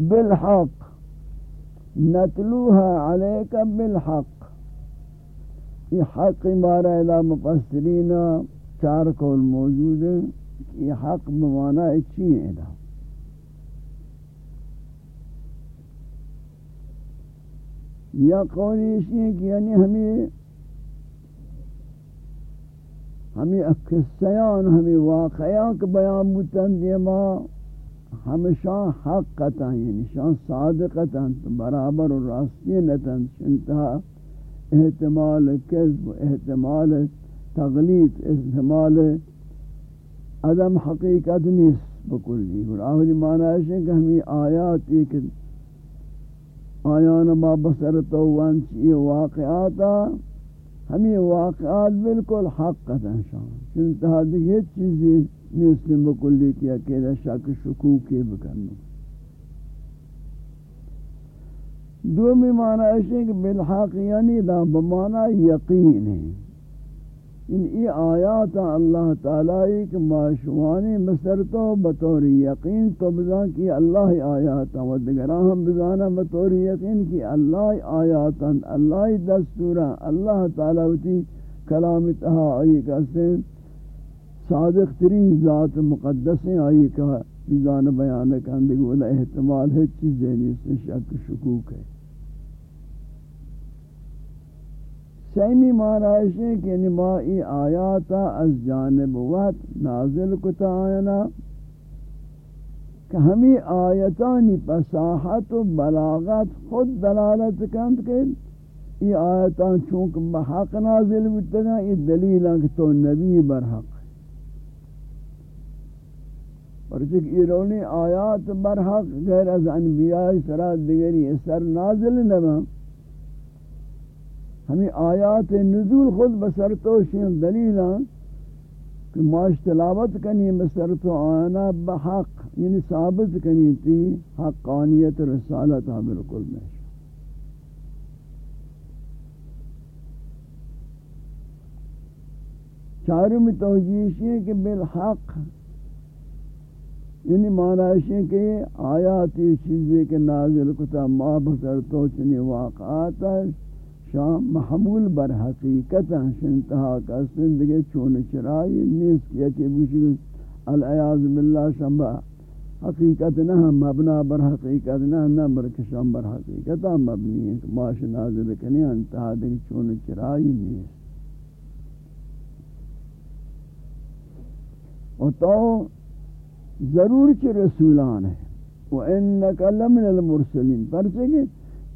بالحق. نتلوها عليك بالحق. یہ حق مارا الہ مفسرین چار قول موجود ہیں یہ حق بمانا اچھی ہیں الہ یا قول اسی ہے کہ یعنی ہمیں ہمیں قصیان ہمیں واقعیان کے بیان بوتن دیما ہمیشہ حق قطع یعنی شان صادقتا برابر و راستی نتن شنتہا احتمال کذب احتمال تغلیط احتمال عدم حقیقت نیست بکلی. اور آخری معنی ہے کہ ہمیں آیات ایک آیان ما بسر تو وانچی واقعاتا، ہمیں واقعات بالکل حق قطع شان. چنتہا دیکھ چیزی نیستن بکلی کیا کہ شک شکوکی بکرنا دومی معنی ہے کہ بالحق یعنی دا بمعنی یقین ہے. ان ای آیات اللہ تعالی کہ معاشوانی مصر تو بطور یقین تو بزان کی اللہ آیات و دگران ہم بزانا بطور یقین کی اللہ آیات اللہ دستورا اللہ تعالی وتی کلام تہا آئی کہتے صادق ترین ذات مقدس ہیں، آئی کا چیزان بیان کرنے کندگی ولا احتمال ہے چیزیں نہیں سے شک شکوک ہے۔ سیمی معنی ہے کہ یعنی نمائی آیاتا از جانب وقت نازل کتا آینا، کہ ہمیں آیتانی پساحت و بلاغت خود دلالت کند کہ یہ آیتان چونکہ بحق نازل بتگا یہ دلیل ہے کہ تو نبی برحق پرچک ایرونی جی آیات برحق غیر از انبیاء سرات دیگری سر نازل نبا۔ ہمیں آیات نزول خود بسر تو شین کہ معاش تلاوت کنی، بسر تو آنا بحق یعنی ثابت کنی تھی حقانیت رسالت بالکل میں چارم توجیش یہ کہ بالحق یعنی معنی ہے کہ آیاتی چیزیں کے نازل کتا ما بسر تو چنی واقعات شام محمول بر حقیقت شنتہا کا زندگی چون چرائی نیس کیا کہ بوشی العیاض باللہ شمبا حقیقت نہ مبنا بر حقیقت نہ نہ بر کشم بر حقیقت مبنی ہے ماش نازل کنی انتہا دیکھ چون چرائی نیس اور تو ضرور چھ رسولان ہے؟ وَإِنَّكَ لَمِنَ الْمُرْسَلِينَ پرچہ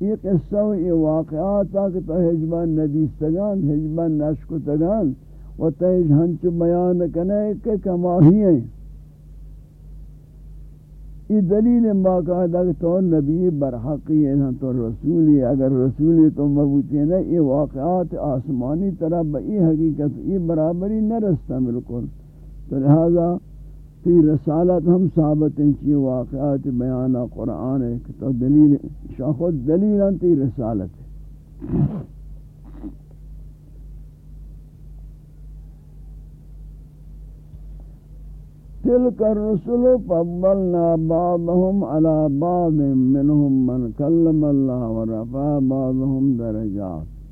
یہ قصہ و یہ واقعات کہ تو حجبان ندیستگان حجبان نشکتگان و تیج ہنچ بیان کنے کہ کماہی ہیں۔ یہ دلیل باقاعدہ کہ تو نبی برحقی ہے تو رسولی اگر رسولی تو مبوتی ہے یہ واقعات آسمانی طرح بئی حقیقت، یہ برابری نہ رستا بالکل۔ تو لہذا تی رسالت ہم ثابت ہیں چی واقعات بیانہ قرآن ہے کہ تو دلیل شاخد دلیل تی رسالت ہے۔ تلك الرسل فضلنا بعضهم على بعض منهم من كلم الله ورفع بعضهم درجات۔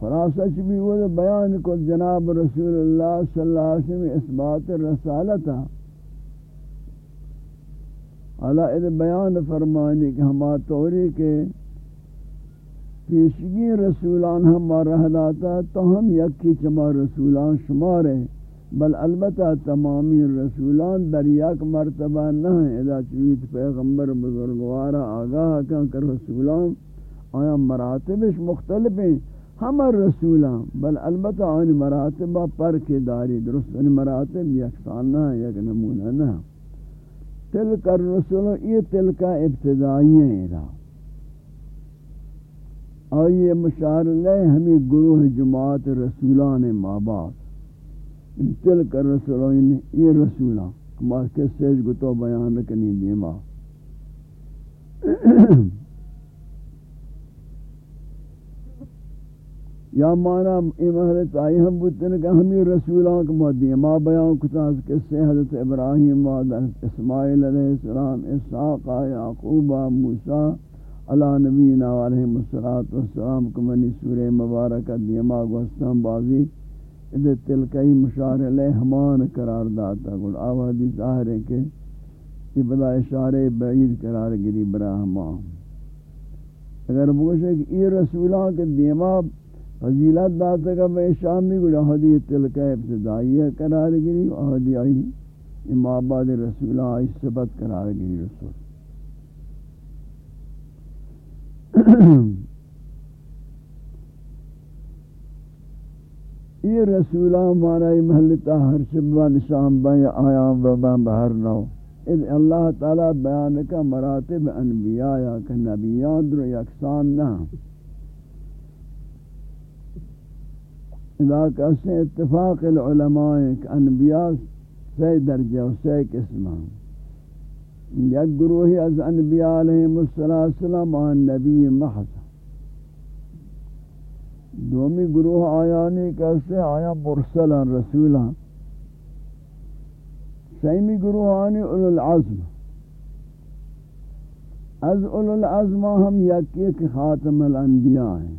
خلاصہ چبی وہ بیان کو جناب رسول اللہ صلی اللہ علیہ وسلم اثبات رسالتا اللہ اد بیان فرمانی کہ ہما توری کے پیشگی رسولان ہمارا داتا تو ہم یکی چما رسولان شمار ہیں۔ بل البتہ تمامی رسولان در یک مرتبہ نہ ہیں۔ اذا چویت پیغمبر بزرگوارا آگاہ کر رسولان آیا مراتبش مختلف ہیں۔ ہم رسولاں بل البتہ ان مراتب پر کے داری درست ان مراتب یکسانہ یک نمونہ نہ۔ تل کر رسول یہ تل کا ابتدائی ہیں را آئیے مشار لے ہمیں گروہ جماعت رسولان ماباد۔ تل کر رسول یہ رسولاں کما کس سیج کو تو بیان رکنی دیما۔ یا مانا امہرت آئی ہم بودتن کہ ہمیں رسولان کو مدی ما بیان کتاز کسے حضرت ابراہیم و حضرت اسماعیل علیہ السلام، اسحاق، یعقوب موسیٰ علی نبینا علیہ السلام کو منی سورہ مبارکہ دیما گوستان بازی ادھے تلکئی مشار علیہ ہمان قرار داتا۔ گل آوازی ظاہر ہے کہ یہ بلا اشارے بعید قرار گری براہمان اگر بگوشے کہ یہ رسولان کے دیما فضیلت داتا کا بے شامی گوڑا حدی تلکہ ابتدائیہ قرار گری و حدی آئی امام آباد رسول آئی سبت قرار گری رسول۔ یہ رسولان مانا معنی محلتا ہر شبان شام بین آیام و بین بہر نو۔ اذ اللہ تعالی بیان کا مراتب انبیاء یا کہ نبیان در یکسان نہ۔ اذا کہتے اتفاق العلماء کہ انبیاء سی درجہ و سی قسمہ یک گروہی از انبیاء علیہ السلام آن نبی محض. دومی گروہ آیانی کیسے آیا مرسلا رسولا سیمی گروہ آنی اولو العظم. از اولو العظم ہم یکی کہ خاتم الانبیاء ہیں.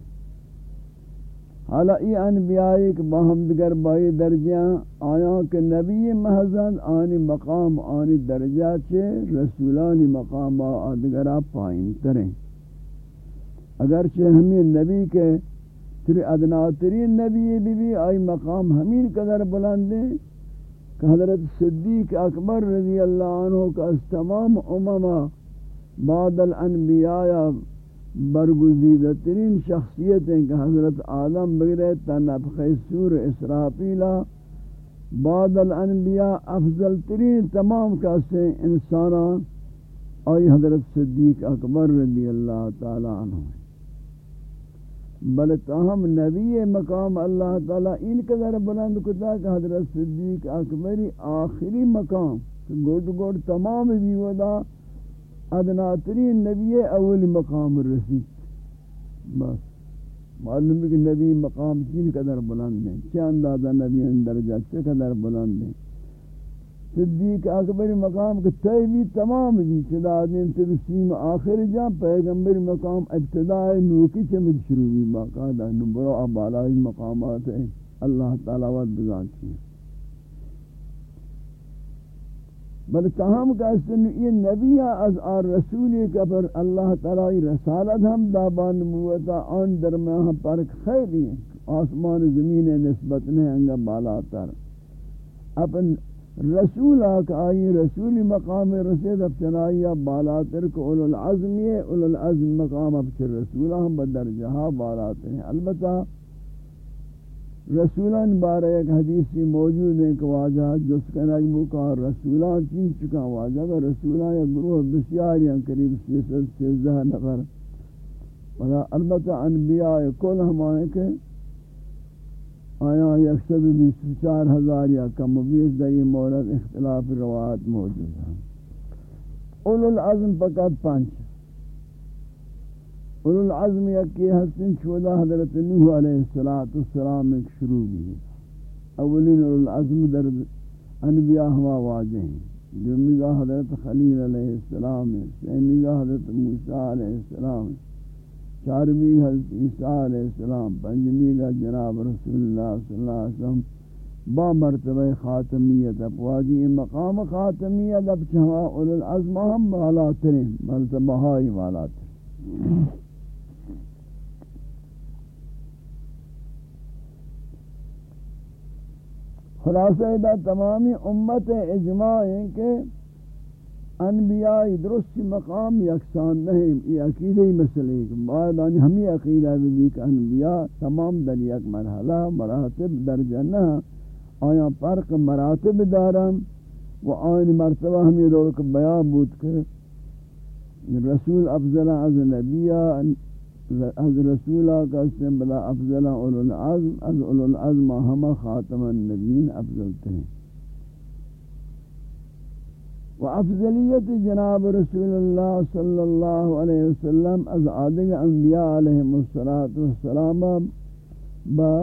حالا ای انبیاء ایک باہم دگر بائی درجیاں آیا کہ نبی محضن، آنی مقام، آنی درجہ چھے رسولانی مقام آدگرہ پائن تریں اگرچہ ہمیں نبی کے تری ادناترین نبی بی بی آئی مقام ہمین قدر بلندیں کہ حضرت صدیق اکبر رضی اللہ عنہ کا اس تمام اممہ بعد الانبیاء برگزیدہ ترین شخصیت ہیں کہ حضرت آدم بگرے تنفخ سور اسرافیلہ بعد الانبیاء افضل ترین تمام کاسے انسانان آئی حضرت صدیق اکبر رضی اللہ تعالی عنہ۔ بل تاہم نبی مقام اللہ تعالی ان قدر بلند کتا کہ حضرت صدیق اکبری آخری مقام گوڑ گوڑ تمام بھی ادناترین نبی اول مقام رسید بس. معلوم ہے کہ نبی مقام تین قدر بلند ہیں کیا اندازہ نبی اندرجہ چھ قدر بلند ہیں صدیق اکبر مقام کے تیوی تمام بھی چدا دین ترسیم آخر جا، پیغمبر مقام ابتداء نوکی چمد شروع بھی باقاعدہ نبرو ابالائی مقامات. ہیں اللہ تعالیٰ ود بزان کی بل تاہم کا سن یہ نبی از آر رسولی کا پر اللہ تعالی رسالت ہم دابان نبوتا آن درمیان پرک خیلی ہیں۔ آسمان زمین نسبت نے انگا بالا تر اپن رسول آکا، آئی رسولی مقام رسید افچنائی بالا تر کو اولو العظم یہ، اولو العظم مقام افچر رسولہ ہم بدرجہا بالا تر ہیں۔ البتہ رسولان بارے ایک حدیثی موجود ہے کہ واجہ جس کا نجمو کا رسولان چین چکا واجہ کہ رسولان یا گروہ بسیاری ہیں قریب سی سیسد سیزدہ نفر ولا البتہ انبیاء کل ہمارے کے آیا یک سب بیس چار ہزار یا کم بیس دائی مورد اختلاف روایت موجود ہیں اولو العظم پکت پانچ اولو العظم یکی حسن چودہ حضرت نوح علیہ السلام ایک شروع بھی اولین اولو العظم در انبیاء ہوا واجہ ہیں دومیگا حضرت خلیل علیہ السلام ہے سیمیگا حضرت موسیٰ علیہ السلام ہے چارمی حضرت عیسیٰ علیہ السلام پنجمی پنجمیگا جناب رسول اللہ صلی اللہ علیہ وسلم با مرتبہ خاتمیت اپواجی مقام خاتمیت اب چہاں اولو العظم ہم بالا ترین مرتبہ ہائی بالا خلاصہ دا تمامی امت اجماع ہیں کہ انبیاء درست مقام یکسان نہیں، یہ عقیدی مسئلے بعد ان ہمیں عقیدہ بھی کہ انبیاء تمام در یک مرحلہ، مراتب درجہ نہ آیا فرق مراتب دارم و آئین مرتبہ ہمیں روک بیان بود کہ رسول افضل از نبیہ از رسولہ کا اسم بلا افضل اولو العظم از اولو العظم ہما خاتم النبین افضل تھے و افضلیت جناب رسول اللہ صلی اللہ علیہ وسلم از آدھگ انبیاء علیہ السلام با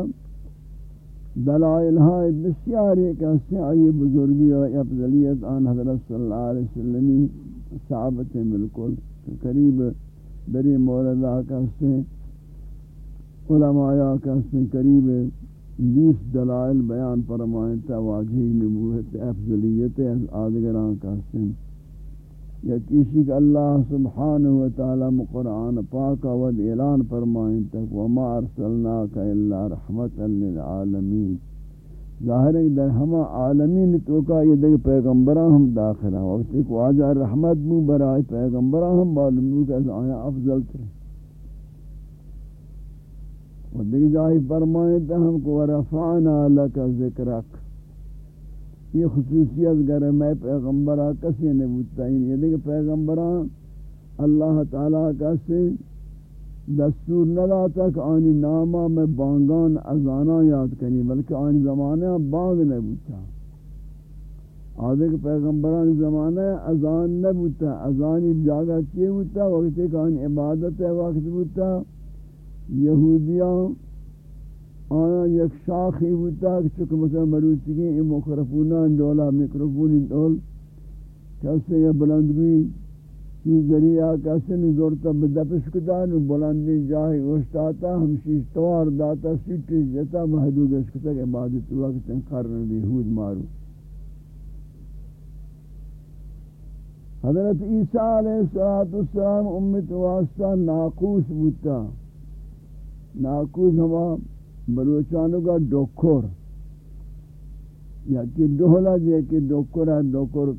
دلائل های بسیاری کہ اس سے آئی بزرگی و افضلیت آن حضرت صلی اللہ علیہ وسلمی صحابت بالکل قریب دری موردہ کا اس علماء کا اس قریب بیس دلائل بیان فرمائیں تواجی نبوت افضلیت آدگران کا اس یا کسی کہ اللہ سبحانہ وتعالی قرآن پاک ود اعلان فرمائیں تک وما ارسلناک الا رحمتا للعالمین۔ ظاہر ہے در ہما عالمین تو کا یہ دیکھ پیغمبران ہم داخل ہیں۔ وقت ایک واجہ رحمت مو برائے پیغمبران ہم معلوم ہو کہ آیا افضل تر۔ و دیکھ جاہی فرمائیں تک ہم کو ورفعنا لکا ذکرک۔ یہ خصوصیت گر میں پیغمبرہ کسی نے بودتا ہی نہیں۔ یہ دیکھ پیغمبران اللہ تعالیٰ کا سے دستور ندا تک آنی نامہ میں بانگان ازانا یاد کرنی بلکہ آنی زمانہ بانگ نہیں بودتا آدھے کہ پیغمبران زمانہ ازان نہیں بودتا ازانی جاگہ چیئے بودتا وقت ایک آنی عبادت ہے وقت بودتا یہودیاں آیا یک شاخی ہوتا کہ چکہ مثلا مروچی کی یہ مکرفونان دولا مکرفونی دول کیسے یہ بلندگی کی ذریعہ کیسے نہیں زورتا بدپش کتا نو بلندی جاہی گوشتاتا ہمشیش توار داتا سیٹی جتا محدود اس کتا کہ عبادت وقت قرن دی حود مارو۔ حضرت عیسیٰ علیہ السلام امت واسطہ ناقوس بوتا ناقوس ہمارا بلوچانوں کا ڈوکھر یا کہ ڈولا دے کہ ڈوکر ہے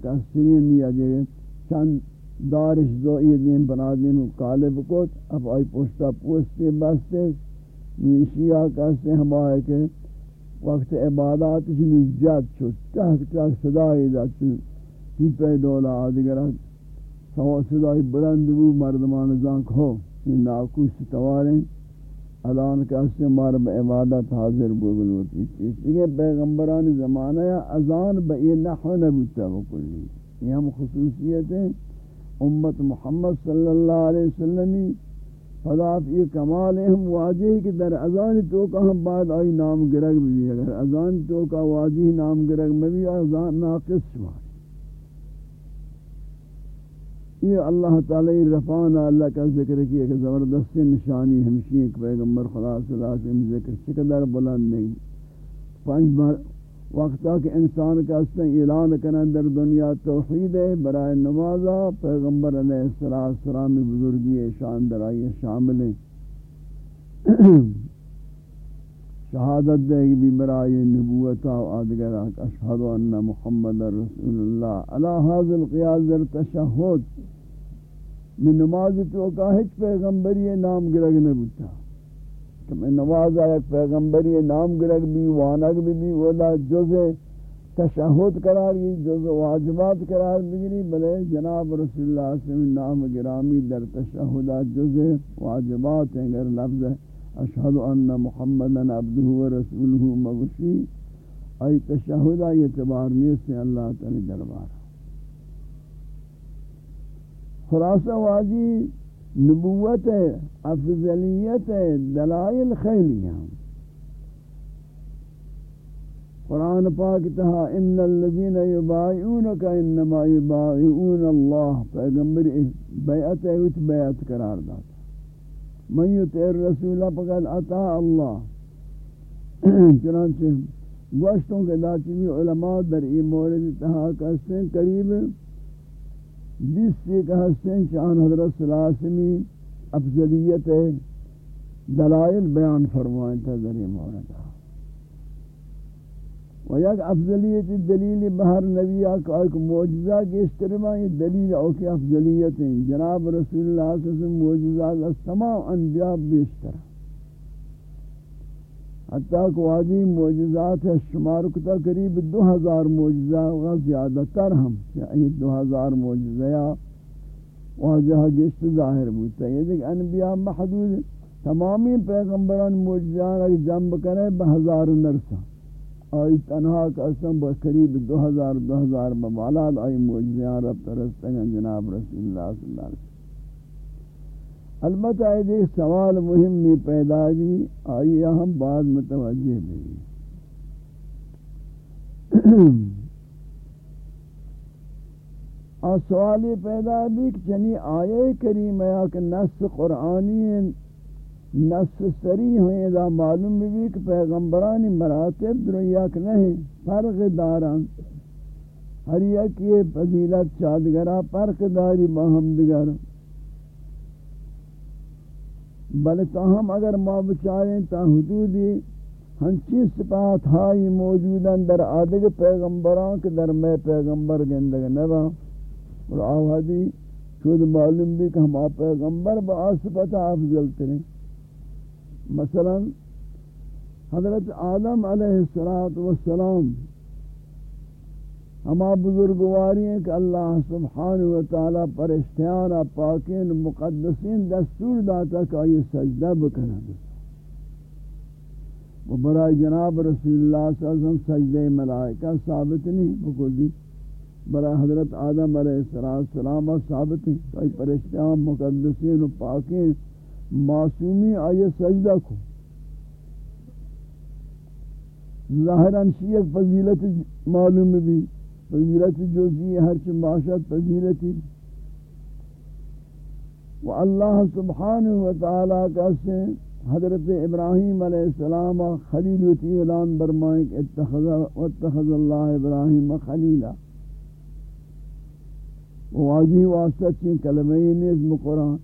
کا سرین یا دے چند دارش دو یہ دین، بنا دین قالب کو اب آئی پوستا پوستے بستے، نویشی آکا سے ہم آئے کہ وقت عبادات شنو جد چھو تحت تحت صدای دا چھو تی پہ دولا آدھگرہ، سوا صدای بلند بو مردمان زانک ہو یہ ناکوش تواریں الان کا اس مار عبادت حاضر بوگل ہوتی اس لیے پیغمبران زمانہ یا اذان بئی نحو نبوتا وکلی یہ ہم خصوصیت ہیں امت محمد صلی اللہ علیہ وسلم خدا یہ کمال ہم واجہ کہ در اذان تو کا ہم بعد آئی نام گرگ بھی اگر اذان تو کا واجہ نام گرگ میں بھی اذان ناقص شمار یہ اللہ تعالی رفان اللہ کا ذکر کیا کہ زبردست نشانی ہمشی ایک پیغمبر خدا صلی اللہ علیہ وسلم ذکر چقدر بلند نہیں۔ پانچ بار وقتا کہ انسان کا اس اعلان کرنا در دنیا توحید ہے، برائے نمازہ پیغمبر علیہ السلام بزرگی شان درائی شامل ہیں۔ شہادت دے گی بھی برائے نبوتا و آدگر اشہد ان محمد رسول اللہ۔ علی حاضر قیاض در تشہد۔ میں نماز تو کا ہچ پیغمبری نام گرگ نہ بوتا۔ کہ میں نماز آیا پیغمبری نام گرگ بھی، وانگ بھی بھی ولا جز تشہد قرار گئی جز واجبات قرار بگری بلے جناب رسول اللہ صلی اللہ علیہ وسلم نام گرامی در تشہدات جز واجبات ہیں اگر لفظ ہے۔ اشهد ان محمدا عبده ورسوله مغشی۔ ای تشہد ای اعتبار نیست اللہ تعالی دربار خلاصہ واجی نبوت افضلیت دلائل خیلی ہیں۔ قرآن پاک تہا ان الذين يبايعونك انما يبايعون الله پیغمبر بیعت ہے بیعت قرار داتا من یطع الرسول فقد اطاع اللہ چنانچہ گوشتوں کے داچی علماء در ای مورد تہا کہستیں قریب بیس سے کہستیں چان حضرت صلی افضلیت دلائل بیان فرمائیں تھا در ای مورد و یک افضلیت دلیل بہر نبی آکا ایک موجزہ کے اشترما یہ دلیل اوکی افضلیت ہیں جناب رسول اللہ صلی اللہ علیہ وسلم موجزہ تمام انبیاء بیشتر. حتیٰ کہ واجی موجزات ہے شمار کتا قریب دو ہزار موجزہ و زیادہ تر ہم یہ یعنی دو ہزار موجزہ یا واجہ گشت ظاہر بودتا ہے یہ دیکھ انبیاء محدود تمامی پیغمبران موجزان اگر جنب کرے بہزار نرسہ آئی تنہا قسم با قریب دو ہزار دو ہزار بمالات آئی موجزیان رب ترستگن جناب رسول اللہ صلی اللہ علیہ وسلم. البتہ ایک سوال مہمی پیدا بھی آئیے ہم بعد متوجہ بھی اور سوال یہ پیدا بھی کہ چنی آئے کریم ہے کہ نص قرآنی نص سری ہوئے دا معلوم بھی کہ پیغمبرانی مراتب دریاک نہیں فرق داران ہر یک یہ فضیلت، چادگرہ، فرق داری باہم دگر بل تاہم اگر ما بچائیں تا حدودی ہنچی صفات ہائی موجودن در آدھگ پیغمبران کے در میں پیغمبر گندگ نبا اور آوازی چود معلوم بھی کہ ہم آپ پیغمبر با آصفت افضل تریں مثلا حضرت آدم علیہ السلام ہما بزرگواری ہیں کہ اللہ سبحانہ وتعالی پرشتیان پاکین مقدسین دستور داتا کہ یہ سجدہ بکنا وہ برای جناب رسول اللہ صلی اللہ علیہ وسلم سجدہ ملائکہ ثابت نہیں بکل برای حضرت آدم علیہ السلام ثابت ہیں کہ پرشتیان مقدسین پاکین معصومی آئیے سجدہ کو. ظاہراً شیخ فضیلت معلوم بھی فضیلت جزئی ہر چ معاشت فضیلتی. و اللہ سبحانہ و تعالی کا سے حضرت ابراہیم علیہ السلام خلیل و اعلان برمائے کہ اتخذ اتخذ اللہ ابراہیم خلیلا. واجی واسطہ چین کلمہ نظم قرآن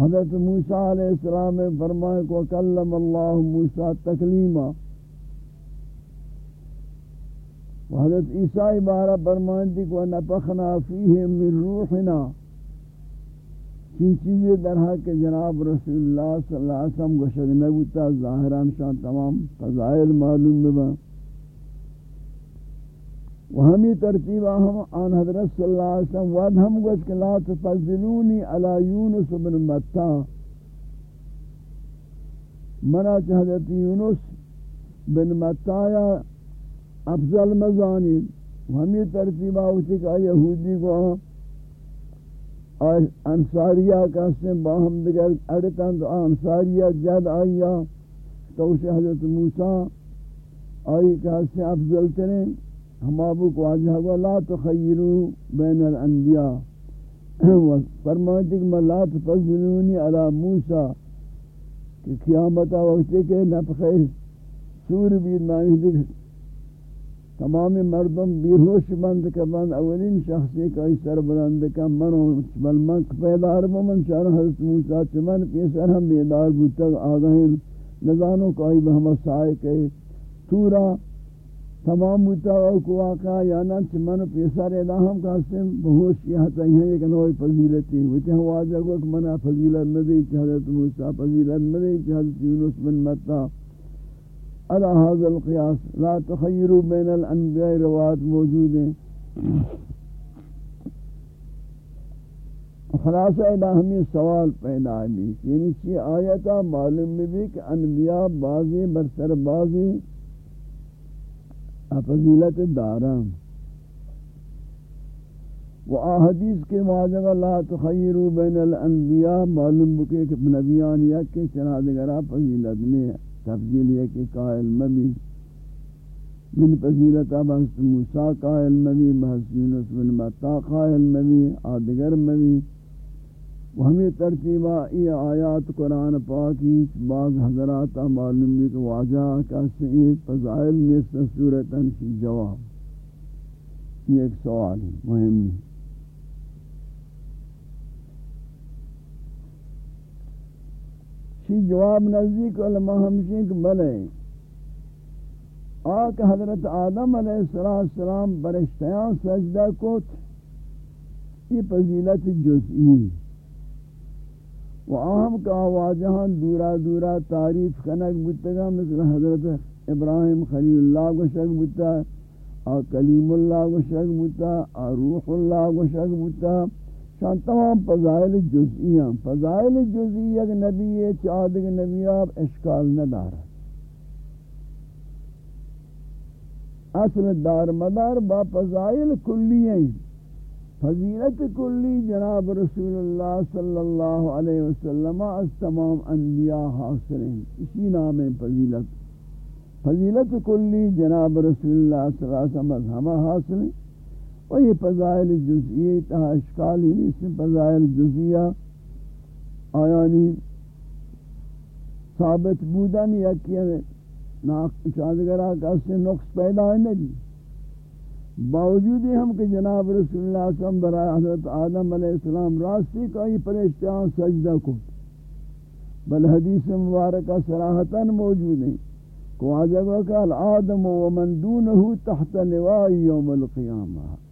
حضرت موسیٰ علیہ السلام فرمائے کو کلم اللہ موسیٰ تکلیمہ حضرت عیسیٰ بارہ فرمانتی کو نپخنا فیہ من روحنا۔ چین چیزیں در حق جناب رسول اللہ صلی اللہ علیہ وسلم گوشک نبوتا، ظاہران شان تمام فضائل معلوم ببا۔ و ہمی ترتیبہ ہم آن حضرت صلی اللہ علیہ وسلم، وعد ہم گوش کہ لا تفضلونی علی یونس بن متا۔ منا حضرت یونس بن متایا افضل مزانی. ہمیں ترتیبہ ہوتی کہ یہودی کو انصاریہ کا سے باہم دیگر اڑتاں تو انصاریہ جد آئیا. تو اسے حضرت موسیٰ آئی کہ سے افضل ترین. ہم ابو کو واجہ کو لا تخیرو بین الانبیاء. فرماتی کہ میں لا تفضلونی علی موسیٰ. کہ قیامتا وقتی کہ نفخی سور بید معنی دیکھ تمام مردم بیہوش بند کا بند اولین شخصی کا سر بلند کا منو بل من پیدار بو من چار حضرت موسیٰ چمن پیسر ہم بیدار بودتا آگاہین نزانو کا ای بہم سائے کے تورا تمام بودتا او کو آقا یا نا چمن پیسر ادا ہم کہتے ہیں بہوش یہ حتی ہیں ایک نوئی فضیلتی ہوتی ہیں واجہ کو کہ منا فضیلت ندی چھ حضرت موسیٰ فضیلت ندی چھ حضرت یونس بن متا على هذا القياس لا تخيروا بين الانبياء روایت موجود ہیں خلاصہ ادا ہمیں سوال پیدا بھی یعنی چی آیتا معلوم بھی کہ انبیاء بعضی برسر بعضی فضیلت داران. و آحدیث کے معجب لا تخیروا بین الانبیاء معلوم بکے کہ نبیان یک کے چنہ فضیلت میں ہے۔ تفضیل یہ کہ قائل مبی من فضیلت بحث موسیٰ قائل مبی بحث یونس بن متا قائل مبی، آدگر مبی۔ و ہمیں ترتیبہ ای آیات قرآن پاکی بعض حضرات معلوم بھی کہ واجہ کا سئی فضائل نیست صورتاً کی جواب۔ یہ ایک سوال ہے مهم ہے۔ چی جواب نزدیک علماء ہمشین کہ بلے۔ آکہ حضرت آدم علیہ السلام برشتیان سجدہ کت، یہ پذیلت جزئی۔ و آہم کا واجہان دورا دورا تعریف کنک بتگا مثل حضرت ابراہیم خلیل اللہ کو شک بتا اور کلیم اللہ کو شک بتا اور روح اللہ کو شک بتا شان تمام فضائل جزئیاں، فضائل جزئی ایک نبی ہے چادگ نبی آپ اشکال نہ دارا اصل دار مدار با فضائل کلی ہیں۔ فضیلت کلی جناب رسول اللہ صلی اللہ علیہ وسلم از تمام انبیاء حاصل ہیں۔ اسی نام فضیلت۔ فضیلت کلی جناب رسول اللہ صلی اللہ علیہ وسلم از ہمہ حاصل ہیں۔ اور یہ فضائل جزئی تہا اشکالی نہیں فضائل جزئیہ آیانی ثابت بودن یا کیا چادگرہ کا اس سے نقص پیدا ہے نہیں باوجود ہم کہ جناب رسول اللہ صلی اللہ علیہ وسلم برای حضرت آدم علیہ السلام راستی کا ہی پریشتیان سجدہ کو بل حدیث مبارکہ صراحتاً موجود ہیں۔ کو آجا کہ الادم و من دونه تحت لوائی یوم القیامہ۔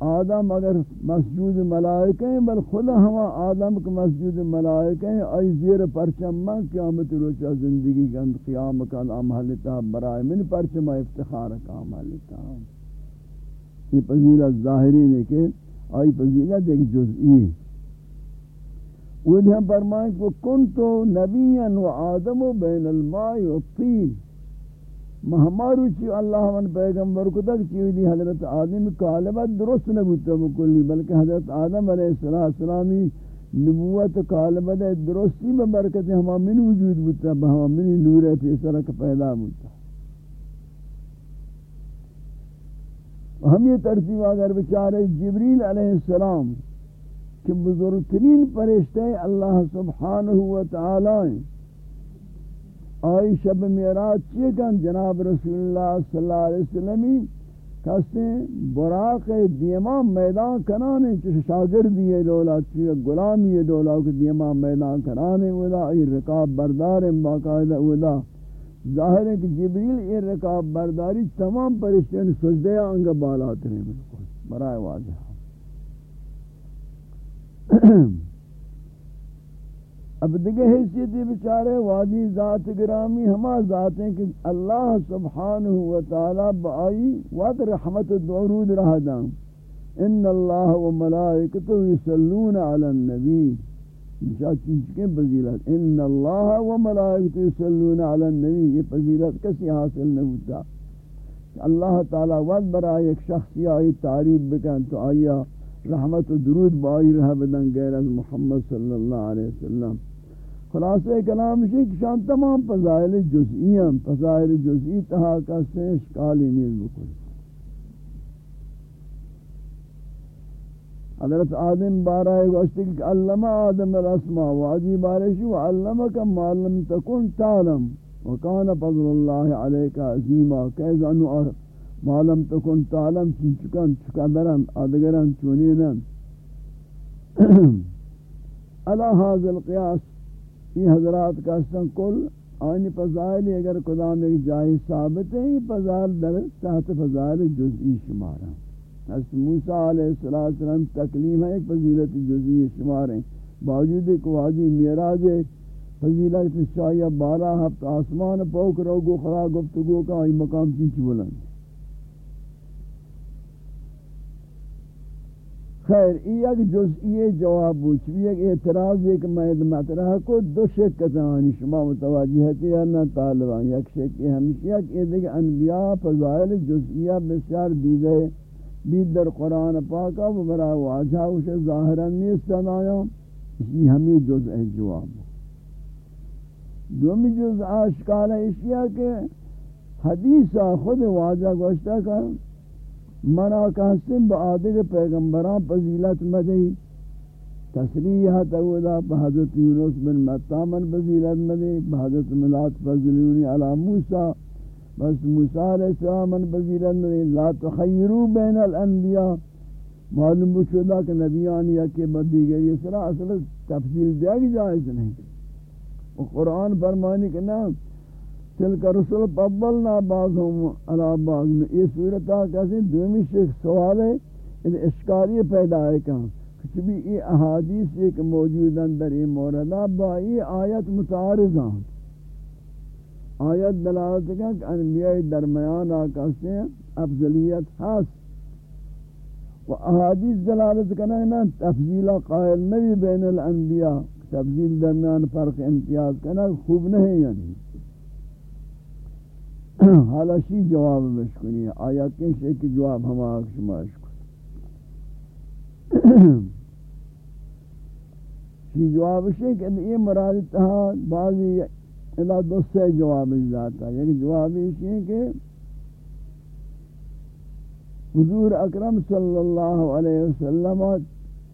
آدم اگر مسجود ملائکہ ہیں، بل خدا ہوا آدم کے مسجود ملائکہ ہیں۔ ای زیر پرچمہ قیامت روچہ زندگی کا قیام کا عملتا برائے من پرچمہ افتخار کا عملتا یہ فضیلت ظاہری نہیں کہ آئی فضیلت ایک جزئی ہے۔ وہ ہم فرمائیں کہ کنتو نبیا و آدم بین الماء و طین مہمارو چی اللہ من پیغمبر کو تک چیوی دی حضرت آدم کالبت درست نبوتا مکلی، بلکہ حضرت آدم علیہ السلامی نبوت کالبت درستی ببرکت ہما من وجود بوتا بہما من نور پیسرک پیدا بوتا ہم یہ ترتیب اگر بچارے جبریل علیہ السلام کہ بزرگترین پرشتے اللہ سبحانہ و تعالی آئی شب میراج چیئے کن؟ جناب رسول اللہ صلی اللہ علیہ وسلم کسے براق دیما میدان کرانے چیئے شاگر دیئے دولا، چیئے غلامی دولا، کہ دیما میدان کرانے ودا ای رکاب بردار باقاعدہ ودا ظاہر ہے کہ جبریل یہ رکاب برداری تمام پرشتین سجدے آنگا بالات رہے بالکل، برائے واضح۔ اب دیکھے حیثیتی بچارے واجی ذات گرامی ہما ذات ہیں کہ اللہ سبحانہ وتعالی بآئی وقت رحمت دورود رہ دام ان اللہ و ملائکتو یسلون علی النبی۔ کے فضیلت۔ ان اللہ و ملائکت یصلون علی النبی۔ یہ فضیلت کسی حاصل نہ ہوتا۔ اللہ تعالی ود برای ایک شخصی آئی تعریف بکن تو آیا رحمت و درود بائی رہ بدن غیر از محمد صلی اللہ علیہ وسلم. خلاصہ کلام شیخ شان تمام فضائل جزئی ہیں، فضائل جزئی تہا کا سے اشکالی نیز بکل حضرت آدم بارہ گوشتی کہ علمہ آدم الاسماء واجی بارشی وعلمک ما لم تکن تعلم وکان فضل اللہ علیکہ عظیمہ کیز انو ما لم تکن تعلم چن چکن چکندرن آدگرن چونینن علا حاضر القیاس یہ حضرات کا سن کل آئین فضائل اگر قدام ایک جائے ثابت ہے یہ فضائل در تحت فضائل جزئی شمارہ حضرت موسیٰ علیہ السلام تکلیم ہے ایک فضیلت جزئی شمار ہیں باوجود ایک واجی میراج فضیلت شاہیہ بارہ ہفت آسمان پوک روگو خرا گفتگو کا ہی مقام چیچ بلند خیر یہ ایک جزئی جواب بوچھ بھی ایک اعتراض ایک مہد مطرح کو، دو شک کتانی شما متواجہ ہے یا نہ طالبان. یک شک ہمشیہ کہ دیکھ انبیاء، فضائل جزئیہ بسیار دیدے بید در قرآن پاکا و برا واجہ اسے ظاہرا نیستن آیا؟ اسی ہمیں جز ہے جواب دومی جز آشکال اشیاء کہ حدیثہ خود واجہ گوشتا کہ منا کہستن با آدھر پیغمبران پذیلت مدہی تصریح تاودا بحضرت یونس بن مطامن پذیلت مدی مدہی بحضرت ملات فضلونی علی موسیٰ، بس موسیٰ علیہ السلام ان بزیرت میں لا تخیرو بین الانبیاء، معلوم بچودا کہ نبیان یا کہ بدی گئی اس طرح اصل تفصیل دیا گی جائز نہیں۔ قرآن فرمانی کہ نا تلک رسول فضلنا بعضهم على بعض میں۔ یہ صورتہ کیسے دومی شیخ سوال ہے، ان اشکالی پیدا ہے کہاں کچھ بھی یہ احادیث ایک موجود اندر یہ موردہ با یہ آیت متعارض ہیں۔ آیت دلالت کا کہ انبیاء درمیان آکا سے افضلیت خاص و احادیث دلالت کرنا نا تفضیل قائل نبی بین الانبیاء، تفضیل درمیان فرق امتیاز کرنا خوب نہیں یعنی۔ حالا شی جواب بشکنی آیات کے شئی جواب ہم آگ شما شکن شی جواب ہے یہ مراد تھا بعضی ادا دو سے جواب جاتا ہے ایک جواب یہ ہے کہ حضور اکرم صلی اللہ علیہ وسلم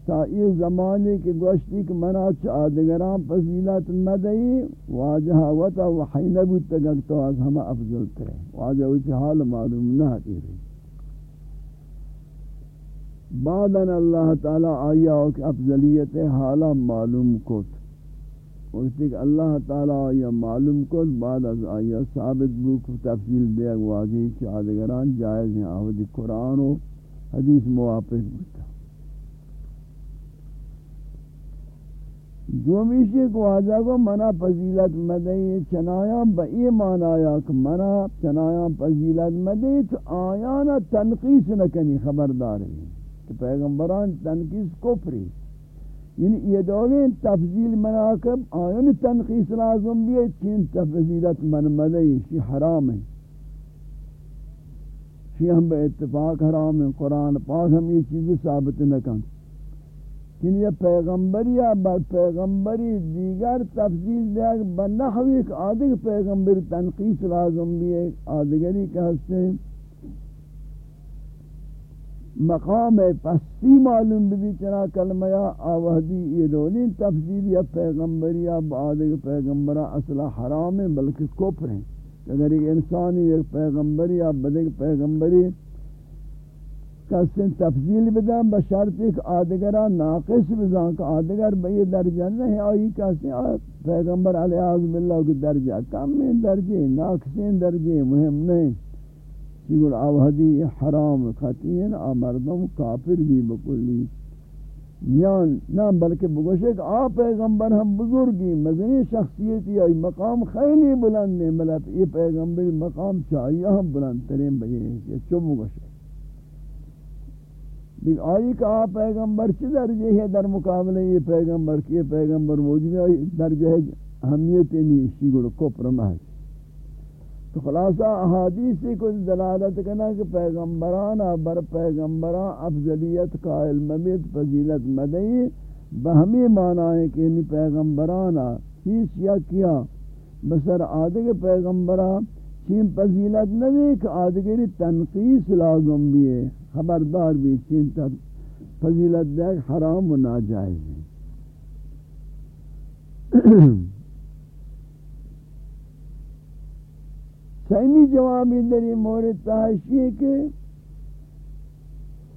تا یہ زمانے کے گوشتی کہ منا چادگران فضیلت مدئی واجہ وطا وحی نبوت تگک تو از ہمیں افضل کرے۔ واجہ وچی حال معلوم نہ آتی بعدن اللہ تعالی آیا کہ افضلیت حالا معلوم کت۔ وقتی کہ اللہ تعالی آیا معلوم کت، بعد از آیا ثابت بوک تفصیل دے واجہ چادگران جائز ہیں آودی قرآن و حدیث موافق بتا جو میشی کو آجا کو منا پذیلت مدئی چنایا با ای مانایا کہ منا چنایا پذیلت مدئی تو آیانا تنقیس نکنی خبردار ہے کہ پیغمبران تنقیس کفری یعنی یہ دوگے تفضیل مناکب آیان تنقیس لازم بھی ہے چین تفضیلت من مدئی شی حرام ہے۔ شی ہم بے اتفاق حرام ہے قرآن پاک ہم یہ چیزیں ثابت نکن کہ یہ پیغمبری یا بر پیغمبری، دیگر تفضیل دیا کہ بنحوی ایک آدھگ پیغمبر تنقیص لازم بھی ہے آدھگری کہ ہستے مقام پستی معلوم بھی چنا کلمہ یا آوہدی یہ دولین تفضیل یا پیغمبری یا آدھگ پیغمبرہ اصلا حرام ہے بلکہ کفر ہیں۔ اگر ایک انسانی ایک پیغمبری یا بدگ پیغمبری کسن تفضیل بدن بشرط ایک آدگرہ ناقص بزان کہ آدگر بئی درجہ نہیں آئی کسن پیغمبر علیہ آزم اللہ کی درجہ کم میں درجے ناقصین درجے مهم نہیں چیگر آوہدی حرام خطین آمردم کافر بھی بکلی میان نہ بلکہ بگوشے کہ آ پیغمبر ہم بزرگی، مزنی شخصیتی آئی مقام خیلی بلند نہیں ملک یہ پیغمبر مقام چاہیے ہم بلند ترین بئی چو بگوشے لیکن آئی کہ آپ پیغمبر چی درجہ ہے در مقابلے یہ پیغمبر کی پیغمبر موجود ہے درجہ ہے اہمیت نہیں اسی گڑ کفر محض۔ تو خلاصہ احادیثی کچھ دلالت کرنا کہ پیغمبران بر پیغمبران افضلیت، قائل مبید فضیلت مدئی بہمی معنی ہے کہ یعنی انہی پیغمبران چیز یا کیا۔ بسر آدھے پیغمبران چین فضیلت نہیں کہ آدھگری یعنی تنقیص لازم بھی ہے۔ خبردار بھی چین فضیلت دیکھ حرام و ناجائز ہے سیمی جوابی در یہ مورد تحشی ہے کہ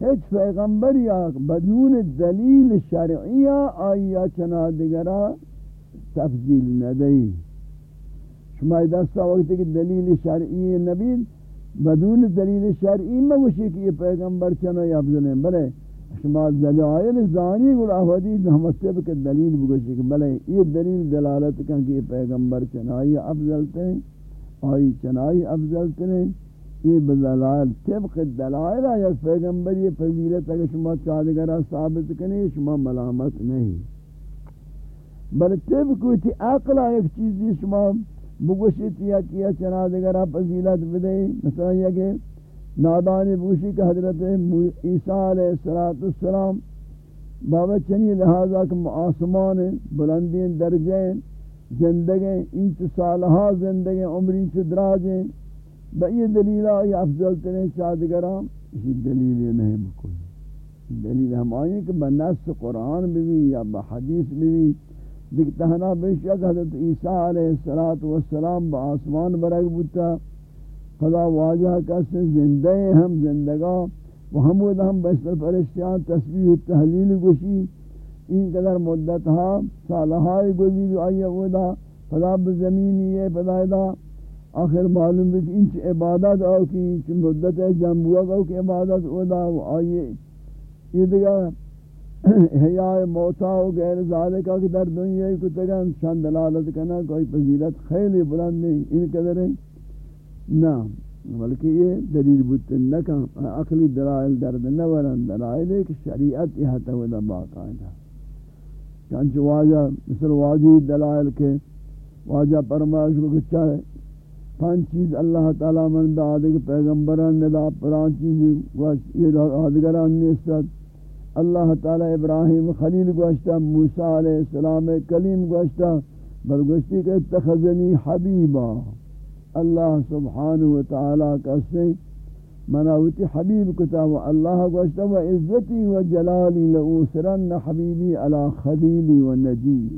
ہیچ پیغمبر یا بدون دلیل شرعیہ آیا چنا دگرہ تفضیل ندہی شما دستا وقت کہ دلیل شرعی نبی بدون دلیل شرعی میں وشی کہ یہ پیغمبر چنو یا افضل ہیں بلے شما دلائل زانی گڑا حدی ہمستے کہ دلیل بگوشی کہ بلے یہ دلیل دلالت کن کہ یہ پیغمبر چنائی افضل تھے آئی چنائی افضل تھے یہ بدلائل طبق دلائل یا پیغمبر یہ فضیلت اگر شما چادگرہ ثابت کرنے شما ملامت نہیں بلے طبق کوئی تھی عقلہ ایک چیزی شما بگوشت یا کیا چنا دیگر فضیلت بدے مثلا یہ کہ نادانی بگوشی کہ حضرت عیسیٰ علیہ السلام بابا چنی لہذا کہ آسمان بلندین درجیں زندگیں، انچ سالہا زندگیں، عمر انچ دراجیں بئی دلیلہ یہ افضل ترین چادگرام اسی دلیل نہیں بکل دلیل ہم آئیں کہ بنص قرآن بھی یا بحدیث بھی دیکھ تہنا بے شک حضرت عیسیٰ علیہ السلام با آسمان برگ بوتا خدا واجہ کس زندہ ہم زندگا و ہمود ہم بشتر فرشتیان تسبیح تحلیل گوشی۔ این قدر مدت ہا سالہائی گوزی جو آئی اودا خدا بزمینی ہے پدائدہ آخر معلوم بھی کہ انچ عبادت آو کی انچ مدت جنبوہ گو کی عبادت اودا و آئیے یہ دیگا حیاء موتا و غیر ذالکہ کہ در دنیا کو تگن شان دلالت کنا کوئی فضیلت خیلی بلند نہیں ان قدر ہے۔ نا، بلکہ یہ دلیل بودتن نکا، عقلی دلائل درد نورن، دلائل ایک شریعت یہ تودا باقاعدہ چانچہ واجہ، مثل واجی دلائل کے واجہ پرمائش کو کچھا ہے۔ پانچ چیز اللہ تعالی من دا آدھے پیغمبران ندا پران چیزی یہ آدھگران نیستد اللہ تعالی ابراہیم خلیل گوشتا موسیٰ علیہ السلام کلیم گوشتا بل گوشتی کہ اتخذنی حبیبا۔ اللہ سبحانہ وتعالی کسی مناوتی حبیب کتا و اللہ گوشتا و عزتی و جلالی لأوسرن حبیبی علی خلیلی و نجی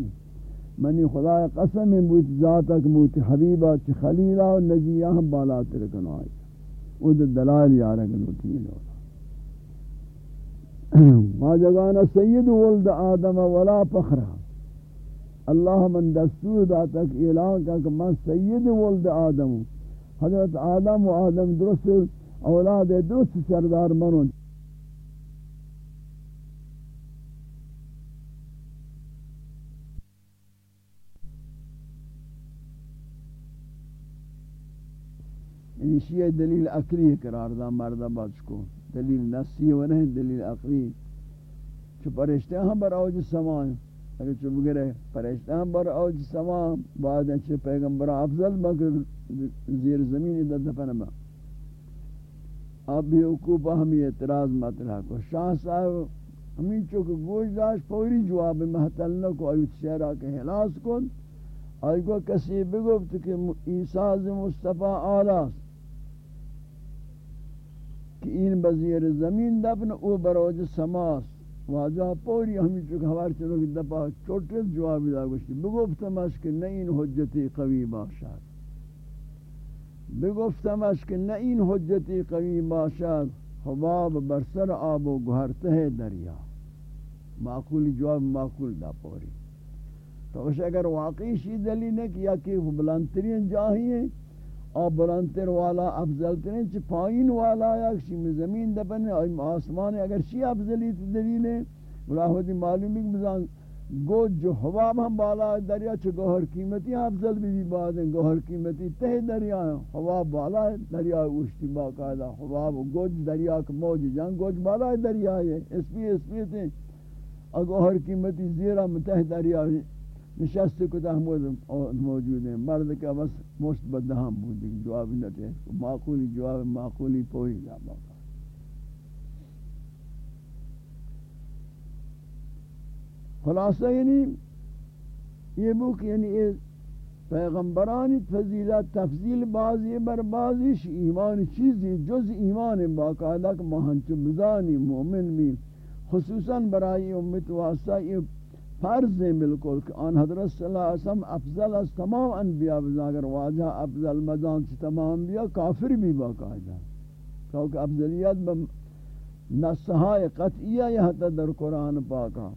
منی خدا قسم بوت ذاتک موت حبیبا چی خلیلہ و نجیہ ہم بالا ترکنو آئی وہ دلائل یارگنو تینو۔ ما جگانا سید ولد آدم ولا فخرہ اللہ من دستور داتا کہ اعلان کا کہ من سید ولد آدم حضرت آدم و آدم درست، اولاد درست سردار منون یعنی شیعہ دلیل اکری قرار دا مردہ بچ کو. دلیل نسی و نہیں دلیل عقلی. چو پرشتے ہم بر اوج سمان اگر چو بگرے پرشتے ہم بر اوج سمان بعد چو پیغمبر افضل مگر زیر زمین ادھا دفن با اب بھی حقوبہ ہمیں اعتراض مطرح کو. شاہ صاحب ہمیں چوک گوش داشت پوری جواب محتل نکو ایوت شہرہ کے حلاس کن. آئی کو کسی بگفت کہ عیسیٰ مصطفیٰ آلاست کہ این بزیر زمین دفن او بروج سماس. واجہ پوری ہمیں چکہ ہوار چلو کی دپا چوٹت جواب دا گوشتی. بگفتمش کہ نئین حجتی قوی باشد. بگفتمش کہ نئین حجتی قوی باشد. حباب برسر آب و گہرته دریا. معقول جواب، معقول دا پوری. تو اس اگر واقعی شی دلیل ہے کہ یا کہ بلندترین جاہی ہیں اور بلندتر والا افضل ترین چھ پائین والا یا کسی زمین دبن آسمان، اگر شی افضلی دلیل ہے ملاحظی معلومی کہ بزان گوج جو حواب ہم بالا دریا چھ گوھر قیمتی افضل بھی بھی بعد ہیں گوھر قیمتی تہ دریا ہیں حواب بالا ہے، دریا اوشتی باقاعدہ حواب گوج دریا کا موج جان، گوج بالا ہے دریا ہے، اس پی اس پی تھے گوھر قیمتی زیرہ متہ دریا ہے۔ نشست کو تحمود موجود ہیں مرد کا بس مشت بدہم بودی جواب نہ تھے معقولی جواب، معقولی پوئی جا باقا خلاصہ یعنی یہ بک یعنی پیغمبرانی فضیلت، تفضیل بعضی بر بعضیش ایمان چیزی جز ایمان باقاعدہ کہ مہنچ بزانی مومن بھی خصوصاً برائی امت واسطہ یہ فرض ہے بالکل کہ آن حضرت صلی اللہ علیہ وسلم افضل از تمام انبیاء اگر واجہ افضل مدان سے تمام انبیاء، کافر بھی باقاعدہ کیونکہ افضلیت نصحائے قطعیہ یہاں تا در قرآن پاکا ہاں۔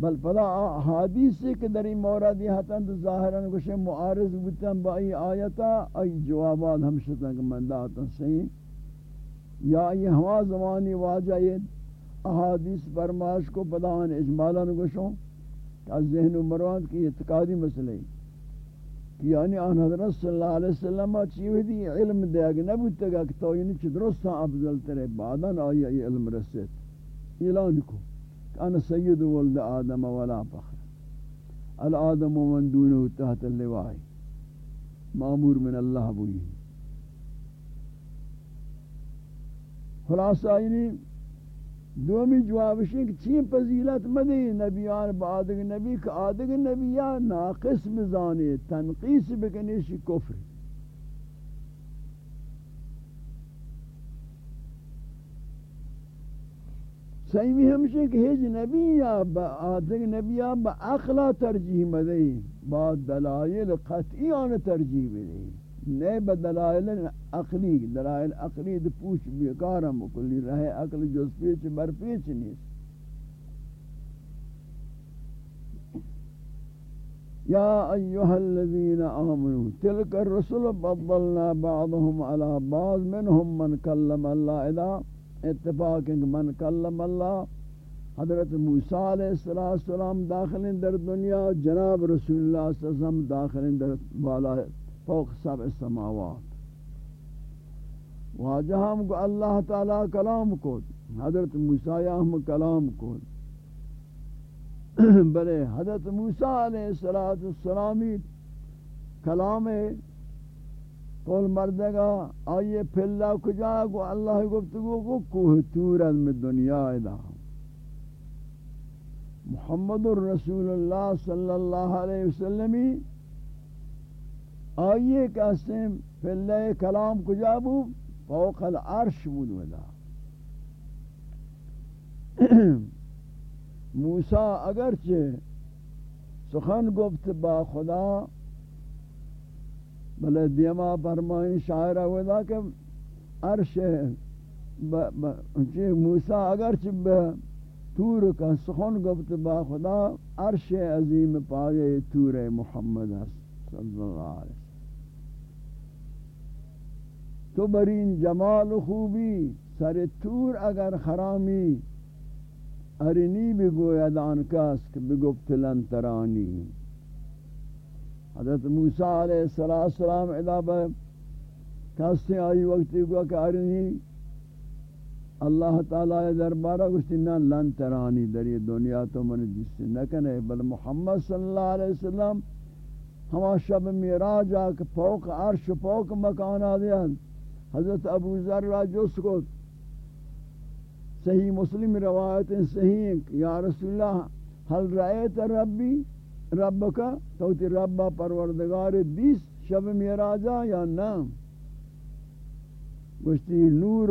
بل فلا حادیث سے کہ در این مورد یہاں تا ظاہراً کچھ معارض بودتا با ای آیتا ای جوابات ہمشتا کہ من داتا صحیح یا یہ ہوا زمانی واجہ یہ احادیث فرماش کو بدان اجمالا نگوشوں کہ ذہن و مروان کی اعتقادی مسئلہ ہے کہ یعنی آن حضرت صلی اللہ علیہ وسلم چیوہ دی علم دیا کہ نبوتا گا کہ تو یعنی چھ درستا ہاں افضل ترے بعدان آئی ای علم رسیت اعلان کو کہ انا سید ولد آدم ولا فخر۔ الادم من دونه تحت اللوائی معمور من اللہ بوئی۔ خلاصہ یعنی دومی جواب ہے کہ چین فضیلت مدی نبیان بعدگ نبی کہ آدگ نبیان ناقص مزانے تنقیس بکنیش کفر. صحیح ہمشہ کہ ہیچ نبی یا با آدگ نبی یا با اخلا ترجیح مدی با دلائل قطعی آن ترجیح بدی نئے بدلائل عقلی، دلائل عقلی دے پوچھ بیکارم کلی رہے عقل جز پیچ بر پیچ نیست. یا ایوہ الذین آمنوا تلک الرسل فضلنا بعضهم على بعض منهم من کلم اللہ ادا، اتفاق من کلم اللہ. حضرت موسیٰ علیہ السلام داخل در دنیا، جناب رسول اللہ صلی اللہ علیہ وسلم داخل در بالا فوق سبع السماوات واجہ ہم کو اللہ تعالی کلام کو، حضرت موسیٰ ہم کلام کو۔ بلے حضرت موسیٰ علیہ السلام کلام کول مردگا آئیے پھلا کجا گو اللہ گفتگو کو کوہ تورد میں دنیا ادا۔ محمد الرسول اللہ صلی اللہ علیہ وسلمی آئیے کہ پھلے کلام کجا بو فوق العرش بود ودا موسیٰ اگرچہ سخن گفت با خدا، بلے دیما فرمائیں شاعرہ ودا کہ عرش موسیٰ اگرچہ تور کا سخن گفت با خدا، عرش عظیم پاگے تور محمد صلی اللہ علیہ وسلم تو برین جمال خوبی، سر تور اگر خرامی ارنی بگوید دان کس کہ بگفت لن ترانی. حضرت موسیٰ علیہ السلام ادا پر کسی آئی وقتی کو کہ ارنی اللہ تعالی دربارہ گوشتی نہ لن ترانی در یہ دنیا تو من جس سے نہ کنے بل محمد صلی اللہ علیہ وسلم ہما شب میراج آکے پوک عرش پوک مکان آدیا حضرت ابو ذر را جس کو صحیح مسلم روایت صحیح یا رسول اللہ حل رأیت ربی؟ رب کا تو تی رب پروردگار دیس شب میراجا یا نام گوشتی نور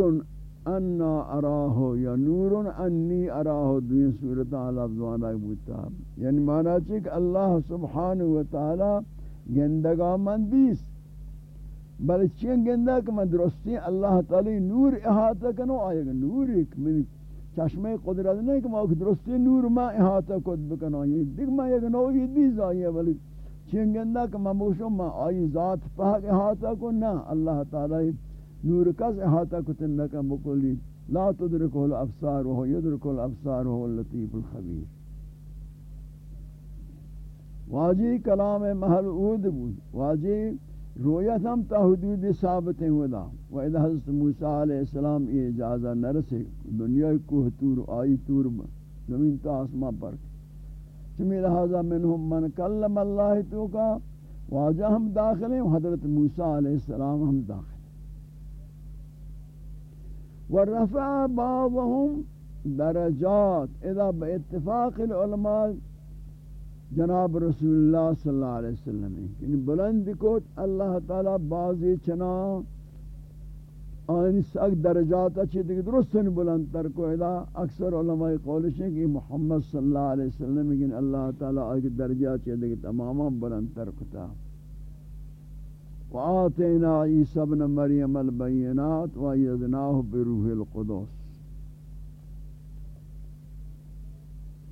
انا اراہو یا نور انی اراہو دوین صورتا لفظوانا بودتا یعنی مانا چک اللہ سبحانہ وتعالی گندگا من دیس بل چین گندہ کہ میں درستی اللہ تعالی نور احاطہ کنو آئے گا نور ایک من چشمہ قدرت نہیں کہ میں درستی نور ما احاطہ کد بکنو. یعنی یہ دیکھ میں ایک نوعی دیز آئی ہے بلی چین گندہ کہ میں موشم میں آئی ذات پاک احاطہ کو نا اللہ تعالی نور کس احاطہ کتن لکا بکلی. لا تدرکو الابصار وہو یدرکو الابصار وہو اللطیف الخبیر. واجی کلام محل اود بود. واجی رویت ہم تا حدود ثابت ہیں ودا۔ و اذا حضرت موسیٰ علیہ السلام یہ اجازہ نرسے دنیا کوہ تور آئی تور زمین تا آسمان پر۔ چمی لہذا منہم من کلم اللہ تو کا، واجہ ہم داخل ہیں، حضرت موسیٰ علیہ السلام ہم داخل ورفع بعضهم درجات، اذا باتفاق العلماء جناب رسول اللہ صلی اللہ علیہ وسلم یعنی بلند کو اللہ تعالی بعضی چنا آئین سک درجات اچھی دیکھ درست بلند تر کو ادا۔ اکثر علماء قولش ہیں کہ محمد صلی اللہ علیہ وسلم لیکن یعنی اللہ تعالی آئین درجات چی دیکھ تماما بلند تر کتا وآتینا عیسی بن مریم البینات وآیدناہ بروح القدس۔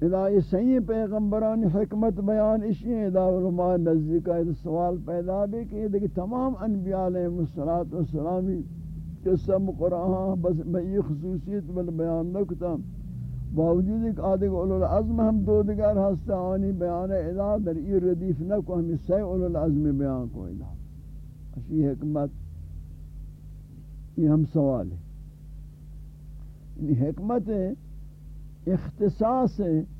ادا یہ صحیح پیغمبران حکمت بیان اسی ادا علماء نزدیک ہے سوال پیدا بھی کہ دیکھ تمام انبیاء علیہ الصلوۃ والسلام قصہ قرآن بس میں یہ خصوصیت بل بیان نکتا باوجود ایک آدھے اولو العظم ہم دو دگر ہستا آنی بیان ادا در ای ردیف نکو ہمیں سی اولو العظم بیان کو ادا اسی حکمت، یہ ہم سوال ہے۔ یعنی حکمت اختصاص ہے۔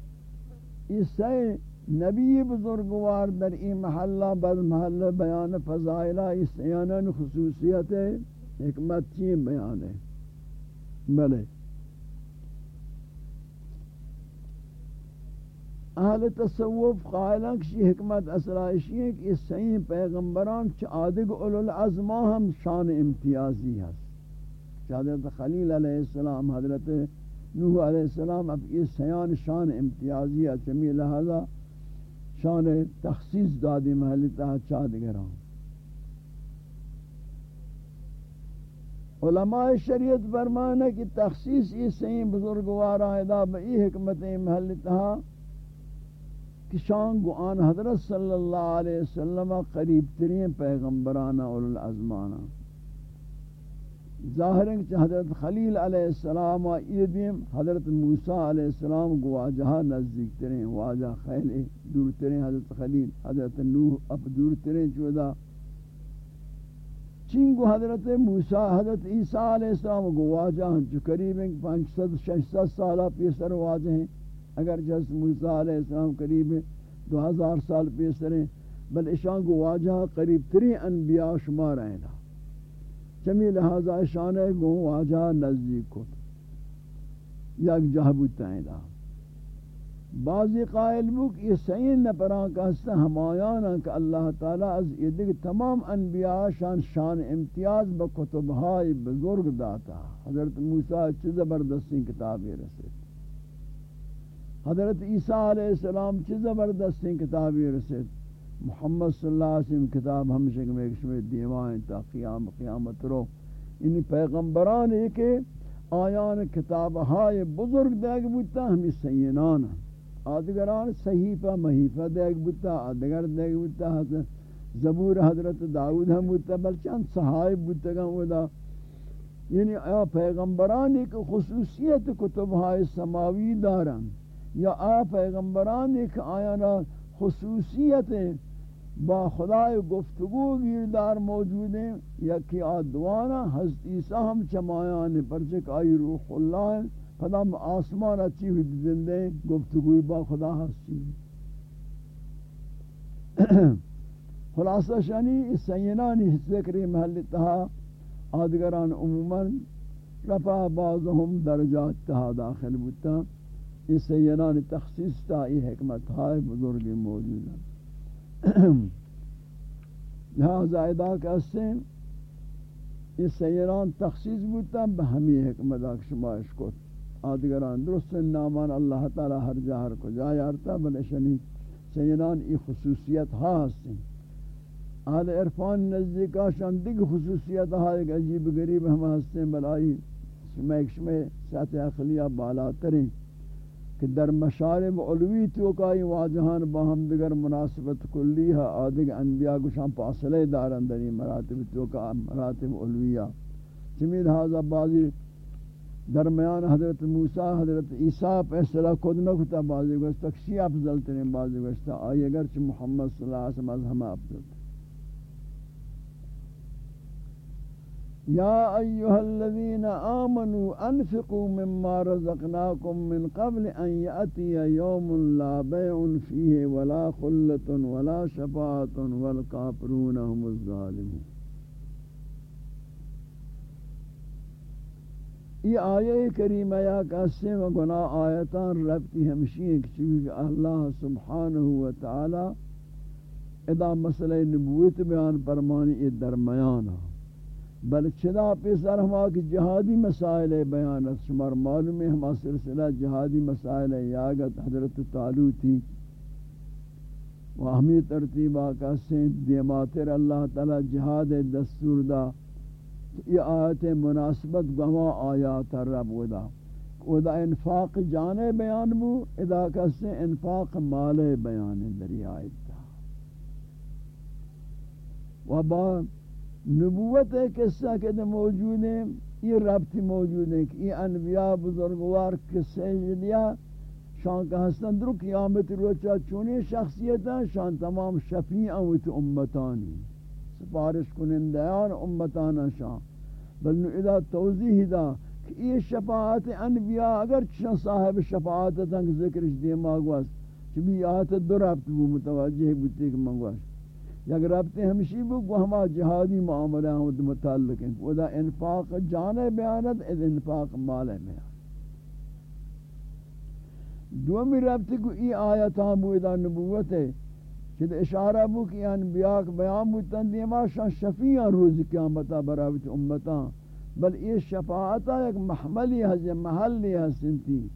اختصاص نبی بزرگوار در این محلہ بد محلہ بیان فضائلہ اس خصوصیت حکمت چین بیان ہے۔ بلے۔ اہل تصوف قائلہ کشی حکمت اسرائشی ہے کہ اس پیغمبران چادگ اولو العظمہ ہم شان امتیازی ہے حضرت خلیل علیہ السلام حضرت نوح علیہ السلام اب یہ سیان شان امتیازی ہے، چمی لہذا شان تخصیص دادی محلی تحت چاہ گرام علماء شریعت فرمانا کہ تخصیص یہ صحیح بزرگوارا ادا بئی حکمت محلی تحت کہ شان گوان حضرت صلی اللہ علیہ وسلم قریب ترین پیغمبرانہ اولوالعظمانہ۔ ظاہر ہے کہ حضرت خلیل علیہ السلام و ایدیم حضرت موسیٰ علیہ السلام کو واجہا نزدیک ترین واجہ خیل دور ترین حضرت خلیل، حضرت نوح اب دور ترین چودہ چین کو حضرت موسیٰ، حضرت عیسیٰ علیہ السلام کو واجہ ہیں جو قریب ہیں پانچ ست شش ست سالہ پیسر واجہ ہیں۔ اگر جس موسیٰ علیہ السلام قریب دو ہزار سال پیسر ہیں۔ بل اشان کو واجہ قریب ترین انبیاء شمار ہیں چمی لہذا شانے گو واجہ نزدیک کو یک جہ بوتا ہے دا۔ بعضی قائل بک یہ سین نپران کا حصہ ہمایانا کہ اللہ تعالی از یہ تمام انبیاء شان شان امتیاز بکتبہائی بزرگ داتا۔ حضرت موسیٰ چھ زبردستی کتابی رسید۔ حضرت عیسیٰ علیہ السلام چھ زبردستی کتابی رسید۔ محمد صلی اللہ علیہ وسلم کتاب ہمشہ میں ایک شمی دیوائیں تا قیام قیامت رو۔ انہی پیغمبران ہے کہ آیان کتاب ہائے بزرگ دیکھ بودتا ہمیں سینان۔ آدگران صحیفہ، محیفہ دیکھ بودتا، آدگر دیکھ بودتا زبور حضرت داود ہم بودتا بل چند صحائب بودتا گا ودا یعنی آیا پیغمبران ایک خصوصیت کتب ہائے سماوی دارن، یا آیا پیغمبران ایک آیا خصوصیت با خدای گفتگو گیردار موجود ہیں یا کہ آدوانا حضرت عیسیٰ ہم چمایان پرچک آئی روح اللہ ہیں خدا آسمان اچھی ہوئی زندے گفتگوی با خدا ہستی خلاصہ شانی، اس سینانی ذکری محل تہا آدگران عموما رفع بعضهم درجات تہا داخل بودتا۔ اس سینانی تخصیص تا ای حکمت ہائے بزرگ موجود ہیں لہذا ادا کہتے ہیں یہ سیران تخصیص بودتا بہمی حکمت آک کو۔ آدگران درست نامان اللہ تعالی ہر جہر کو جائے آرتا بلشنی سیران ای خصوصیت ہاں ہستے آل عرفان نزدیکا شاندگ خصوصیت ہاں ایک عجیب غریب ہم ہستے ہیں بلائی شمائک شمائک ساتھ اخلیہ بالا ترین کہ در مشارب علوی تو کائی واجہان باہم دیگر مناسبت کلی ہے آدھگ انبیاء گوشان پاسلے دارن دری مراتب تو کا مراتب علویہ چمید حاضر بعضی درمیان حضرت موسیٰ، حضرت عیسیٰ پیسلہ خود نکتا بعضی گوشتا کسی افضل ترین بعضی گوشتا آئی اگرچہ محمد صلی اللہ علیہ وسلم از ہمیں افضل ترین یا ایها الذين آمنوا انفقوا مما رزقناكم من قبل ان يأتي يوم لا بيع فيه ولا خلة ولا شفاعة والكافرون هم الظالمون یہ آیہ کریمہ یا کہتے و گناہ آیتان ربطی ہمشی ایک چیز اللہ سبحانہ وتعالی ادا مسئلہ نبوت بیان پرمانی درمیان ہے بل چدا پیسر ہما کی جہادی مسائل بیانت شمار معلوم ہے، ہما سلسلہ جہادی مسائل یاگت حضرت تعلو تھی و ہمی ترتیب آقا سے دیماتر اللہ تعالی جہاد دستور دا، یہ آیت مناسبت گواہ آیات رب ودا۔ ودا انفاق جانے بیان بو، ادا کا کسے انفاق مال بیان دری دا۔ و با نبوت ہے قصہ کہ موجود ہیں، یہ ربطی موجود ہے کہ یہ انبیاء بزرگوار قصہ لیا شان کا حسن در قیامت روچا چونی شخصیت ہیں، شان تمام شفیع اوت امتانی سپارش کنندیان امتانا شان۔ بلنو ادا توضیح دا کہ یہ شفاعت انبیاء اگر چشان صاحب شفاعت تنگ ذکرش دیماغ واس چبی آت دو ربط وہ متوجہ بودتے کہ منگواش یک رابطے ہمشی بو ہما جہادی معاملہ ہم متعلق ہیں۔ وہ دا انفاق جانے بیانت اد انفاق مال بیان دومی رابطے کو ای آیت ہم بو، دا نبوت ہے۔ کہ اشارہ بو کہ انبیاء بیان بو تندیما شان شفیعہ روز قیامتا براوت امتا بل یہ شفاعتا ایک محملی ہے محلی ہے سنتی۔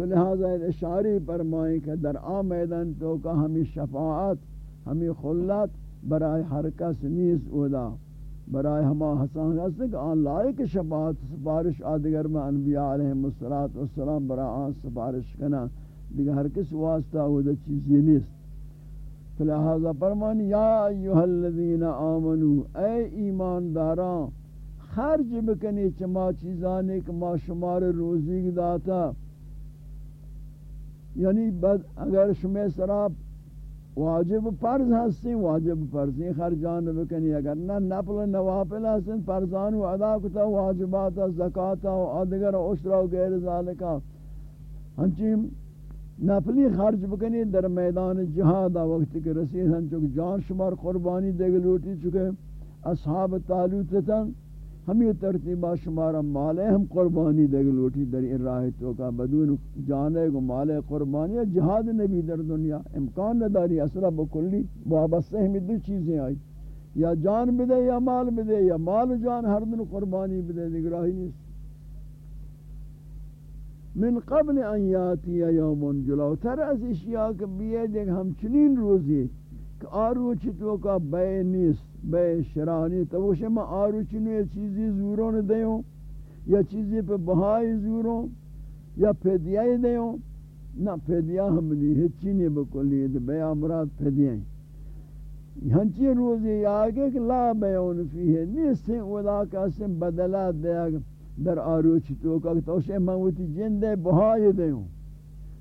تو لہذا اشاری فرمائیں کہ در آ میدان تو کا ہمیں شفاعت، ہمیں خلت برائے ہر کس نیز اودا برائے ہما حسان حسن کہ آن لائق شفاعت سپارش آدگر میں انبیاء علیہ السلام برای آن سپارش کنا، دیگر ہر کس واسطہ اودا چیزی نیست۔ تو لہذا فرمانی یا ایوہ الذین آمنو، اے ایمانداران خرج بکنی چما چیزانے کہ ما شمار روزی داتا یعنی بد اگر شما سراب واجب فرض ہستی واجب فرض خرجان بکنی. اگر نہ نفل نوافل ہستن فرضان و ادا کتا واجبات زکاة و ادگر عشر و غیر ذالکا ہنچی نفلی خرج بکنی در میدان جہاد وقت کے رسید ہن جان شمار قربانی دے لوٹی چکے اصحاب تعلوت ہم یہ ترتیبہ شمارا مالے ہم قربانی دے گے لوٹی در راہ تو کا بدون جانے کو مالے قربانی جہاد نبی در دنیا، امکان نہ داری اصلا بکلی وابستہ ہمیں دو چیزیں آئی۔ یا جان بدے یا مال بدے، یا مال جان ہر دن قربانی بدے نگراہی نہیں۔ من قبل ان یاتی یوم جلوتر، از اشیاء کہ بیئے دیکھ ہم چنین روزی کہ آرو تو کا بے نیست، بے شرانی تو وہ شما آرو چنو یہ چیزی زوروں نے دیوں، یا چیزی پہ بہائی زوروں، یا پیدیائی دیوں، نہ پیدیا ہم نہیں ہچی نہیں بکلی بے امراد پیدیائی ہنچی روزی آگے کہ لا بیون فیہ نیستیں ودا کا سن بدلات دیا در آروچ تو کا تو شے موتی جندے بہائی دیوں۔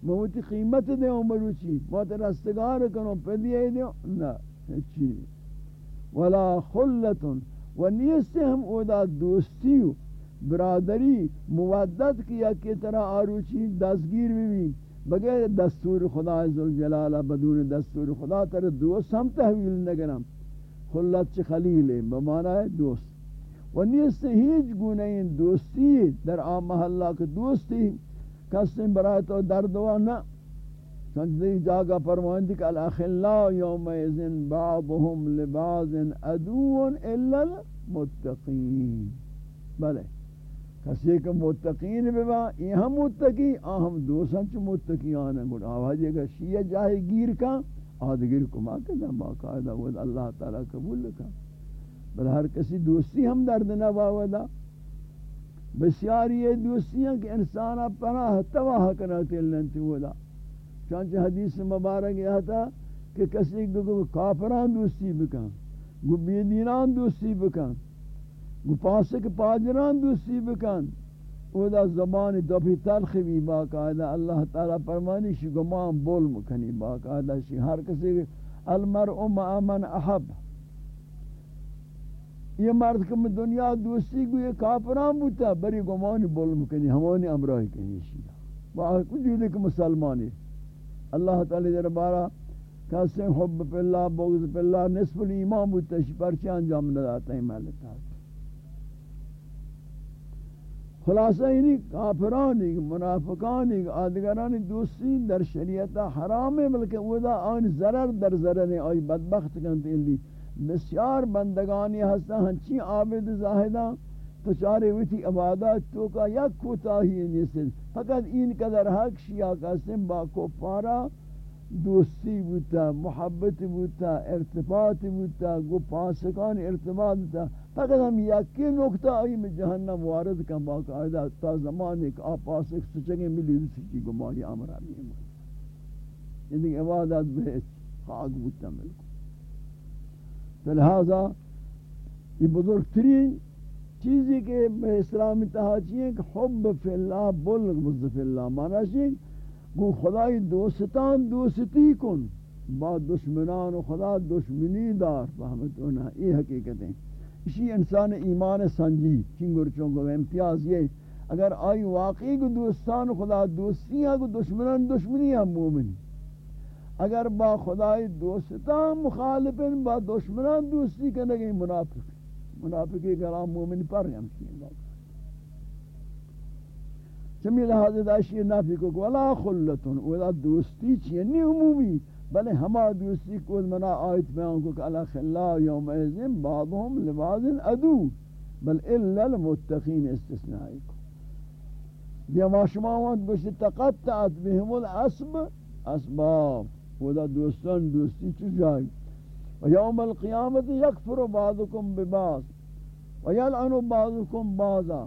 موتی قیمت دے دیوں مروچی موت رستگار کنو پدیے دیوں نہ چی ولا خلت و نیست ہم اودا دوستی برادری مودت کیا کہ طرح آروچی دستگیر بھی بغیر دستور خدا عزوجلال بدون دستور خدا تر دوست ہم تحویل نگرم۔ خلت چ خلیل ہے بمعنی دوست۔ و نیست هیچ گونه دوستی در آن محله که دوستی۔ کسی برای تو درد و نه. چند دیگه جاگا فرمایندی که الاخلا یوم ازن بعضهم لبعض ادون الا المتقین. بله. کسی که متقین ببا، این هم متقی، آن هم دوستان چو متقیان ہیں گوڑ آوازی جی کہ شیعہ جاہی گیر کا آدھگیر کما کدن باقاعدہ وہ اللہ تعالی قبول لکھا بل ہر کسی دوستی ہم درد نہ واودا بسیاری یہ دوستیاں کہ انسان پناہ تواہ کنا تلنتی ودا چانچہ حدیث مبارک یہ تھا کہ کسی کو کافران دوستی بکن، گو بیدینان دوستی بکن، گو پاسک پاجران دوستی بکن۔ ودا زبان دفی تلخی بھی باقاعدہ اللہ تعالی فرمانی شی گمان بول مکنی باقاعدہ شی۔ ہر کسی، المرء مع من احب۔ یہ مرد کہ میں دنیا دوستی کو یہ کافران بوتا، بری گمانی بول مکنی ہمانی امراہی کنی شیعہ۔ باہر کچھ جو دیکھ مسلمانی۔ اللہ تعالی دربارہ کسی حب پہ اللہ، بغض پہ اللہ، نصف الایمان بوتا، شی انجام نداتا ہے محلتا خلاصہ یعنی کافرانی، منافقانی، آدگرانی دوستی در شریعت حرام ہے، بلکہ وہ دا آن ضرر در ضرر ہے، آئی بدبخت کنتے ہیں۔ بسیار بندگانی ہستا ہنچی عابد زاہدہ تو چارے ویتی عبادات تو کا یک کوتاہی نیست فقط این قدر حق شیعہ قسم با کفارا دوستی بوتا، محبت بوتا، ارتباط بوتا گو پاسکان ارتباط بوتا۔ فقط ہم یکی نکتہ آئی میں جہنم وارد کا باقاعدہ تا زمان ایک آپ پاسک سچنگے ملی دوستی کی گماری آمرہ بھی ہے یعنی عبادت بہت خاک بوتا ملکو لہذا یہ بزرگ ترین چیزی کہ اسلامی تحاچی ہے کہ حب فی اللہ، بلغ بزد فی اللہ مانا چیز گو خدای دوستان دوستی کن، با دشمنان و خدا دشمنی دار، فهمت؟ فہمتونا یہ حقیقت ہے۔ اسی انسان ایمان سنجی چنگر چونگو امتیاز یہ۔ اگر آئی واقعی کو دوستان خدا دوستی ہیں کو دشمنان دشمنی ہیں مومنی اگر با خدای دوستان مخالفن با دشمنان دوستی کرنے گئی منافق. منافقی کلام مومن پر ہم چیئے چمی لحاظ داشتی نافی کو ولا خلتن ولا دوستی چیئے نہیں عمومی. بلے ہما دوستی کو منا آیت میں ان کو کہ اللہ خلا یوم ایزن بعضهم لبعض ادو بل الا المتقین استثنائی کو بیا ما شما وانت گوشت تقطعت بهم الاسب. اسباب. خدا دوستان، دوستی چو جائے و یوم القیامت یکفر بعضکم ببعض، و یلعن بعضکم بعضا،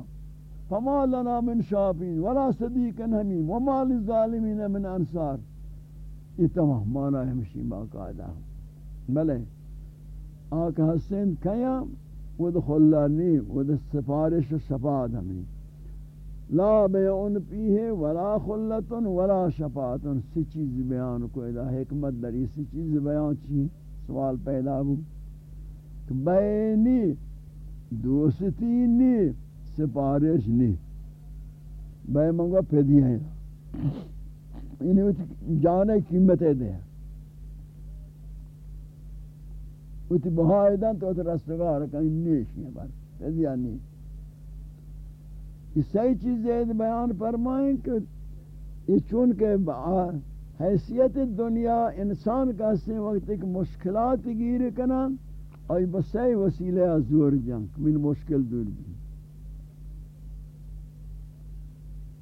فما لنا من شافین ولا صدیق حمیم وما للظالمین من انصار. یہ تمام معنی ہمشی باقاعدہ بلے آکہ حسین کیا؟ ود خلانی ود سفارش و شفاعت ہمیں۔ لا بیعن پیہ ولا خلتن ولا شفاعتن سی چیز بیان کو ادا حکمت دری سی چیز بیان چی؟ سوال پیدا ہو کہ بینی، دوستی نی، سپارش نی۔ بے منگو پیدی ہیں۔ یعنی انہیں جانے قیمت دے۔ وتی بہایدن تو رستگار کہیں نیش ہیں بر پذیا نہیں؟ یہ صحیح چیز بیان فرمائیں کہ یہ چون کہ حیثیت دنیا انسان کا سے وقت ایک مشکلات گیر کنا، آئی بسائی وسیلہ زور جنگ، من مشکل دور بھی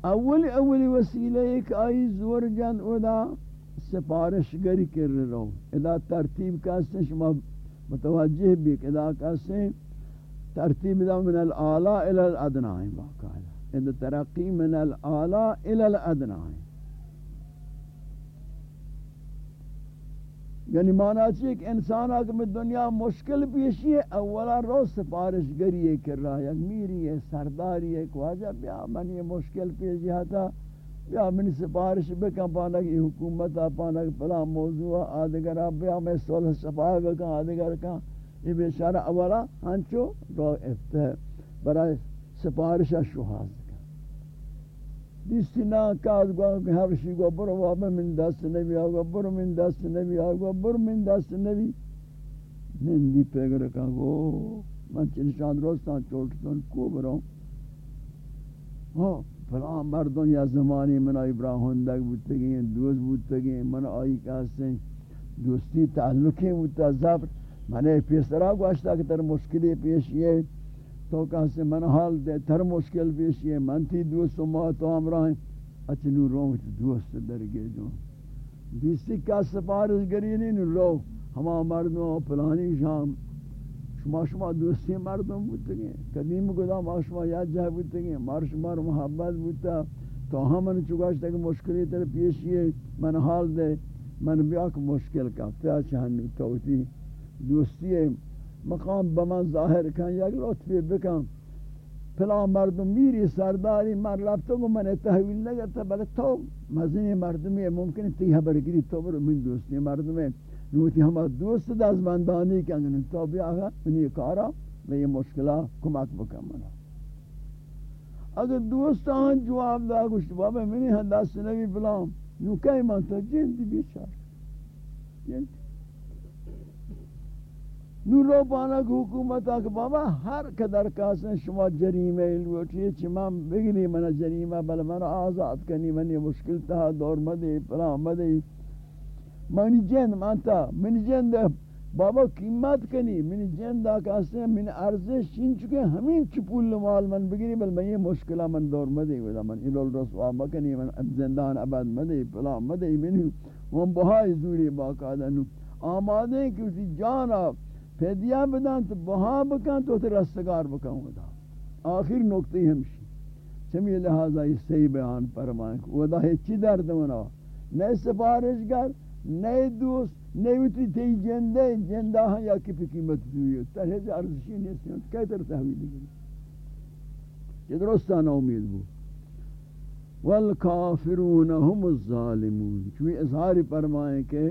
اول اول وسیلہ ایک آئی زور جن ادا سپارش گری کر رہو ادا ترتیب کاسے شما متوجہ بھی ادا کاسے ترتیب دا من الاعلا الى الادنا ہے باقاعدہ ادا ترقی من الاعلا الى الادنا یعنی ہے یعنی مانا چاہیے کہ انسان آگے میں دنیا مشکل پیشی ہے، اولا روز سپارش گری ہے کر رہا ہے میری ہے، سرداری ہے کہ بیا من یہ مشکل پیشی ہے بیا من سپارش بکن پانا کہ حکومت پانا کہ پلا موضوع، آدھگر بیا میں صلح سپاہ بکن، آدھگر کن۔ یہ بیچارہ اولا ہنچو رو افتح برای سپارش شہاز دیستی نا کاز گو کہ ہرشی گو برو وابا من دست نبی آگو، برو من دست نبی آگو، برو من دست نبی۔ نندی پیگر کہا گو۔ من چنشان روستان چوٹتون کو برو۔ ہاں فلان مردوں یا زمانی من آئی براہن دک بودتا دوست بودتا گئیں، من آئی کہاستے دوستی تعلقی بودتا زبر من ایک پیسرہ کہ تر مشکلی پیش یہ تو کہا من حال دے، تر مشکل پیشی ہے من تھی دوست و ما تو ہمراہیں اچھنو روح دوست در گئے جو۔ دیستی کا سپارش گری نہیں نو رو۔ ہما مردوں پلانی شام۔ شما شما دوستی مردوں بودتے گئے قدیم گدا ما شما یاد جہ بودتے گئے مار شما محبت بودتا۔ تو ہم من چکاشتا کہ مشکلی تر پیشی ہے من حال دے۔ من بیاک مشکل کا۔ پیا چاہنی توتی۔ دوستی ہے مقام بمن ظاہر کن، یک لطفی بکن. پلا مردم میری سرداری، من رفتو گو من تحویل نگرتا بلے تو مزنی مردمی ممکن تی حبر گری تو برو من دوستی مردمی. نوتی ہما دوست داز کنگن تو بیا آگا منی کارا میں یہ مشکلہ کمک بکن منا اگر دوست آن جواب دا گوشت بابا منی ہندست نبی بلام نو کئی من تو جندی بیچار. جندی نورو پانا کہ حکومت آکھ بابا ہر قدر کاسن شما جریمہ لوٹی چمام بگنی من جریمہ بل من آزاد کنی منی مشکل تہا دور مدی پلا مدی منی جند مانتا منی جند بابا قیمت کنی منی جند آکاسن من ارزش چین چکے ہمین چپول مال من بگنی بل من یہ مشکلہ من دور مدی ودا من الول رسوا مکنی من زندان عباد مدی پلا مدی منی من بہای زوری باقادہ نو آمادے کہ اسی جانا فدیہ بدن تو بہا بکن تو رستگار بکن ودا آخر نکتی ہمشی۔ چمی لہذا یہ صحیح بیان فرمائیں ودا ہے چی درد منا نئے سفارش گر نئے دوست، نئے ویتی تی جندے، جندہ ہاں یا کی قیمت دوئی تر ترہج ارزشی نیسی ہیں۔ کئی تر تحویلی گئی یہ درستان امید بو۔ والکافرون هم الظالمون۔ چوی اظہاری فرمائیں کہ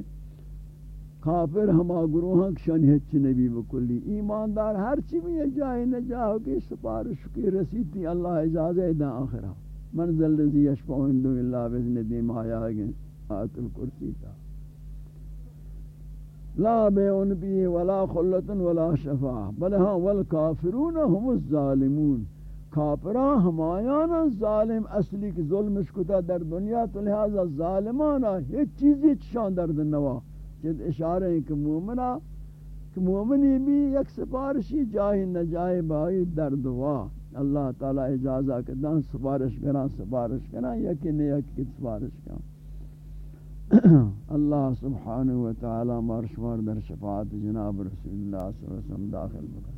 کافر ہما گروہاں کشان ہچ نبی بکلی ایماندار ہر چی بھی جائے نہ جاؤ کہ سپارش کی رسیدی، اللہ اجازت دا آخرہ۔ منزل رضی اشفع اندو اللہ بزن دیم آیا گئے، آیت الکرسی تا۔ لا بیعن بی ولا خلط ولا شفاع، بل ہاں والکافرون هم الظالمون۔ کافران ہمایانا ظالم، اصلی کی ظلمش کتا در دنیا تو لہذا ظالمانا ہیچ چیزی چشان در دنوا جد اشارہ ہے کہ مومنہ، کہ مومنی بھی یک سفارشی جاہی نجائے بائی در دعا اللہ تعالی اجازہ کہ سفارش کران سفارش کران یکی نے یکی سفارش کران اللہ سبحانہ وتعالی مارشوار در شفاعت جناب رسول اللہ صلی اللہ علیہ وسلم داخل بکن۔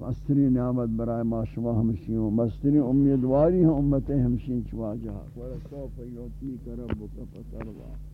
مستری نعمت برائے ما شما ہمشیوں مستری امیدواری ہیں امت ہمشین چواجہ۔ ورسوف یوتی کربک فتروا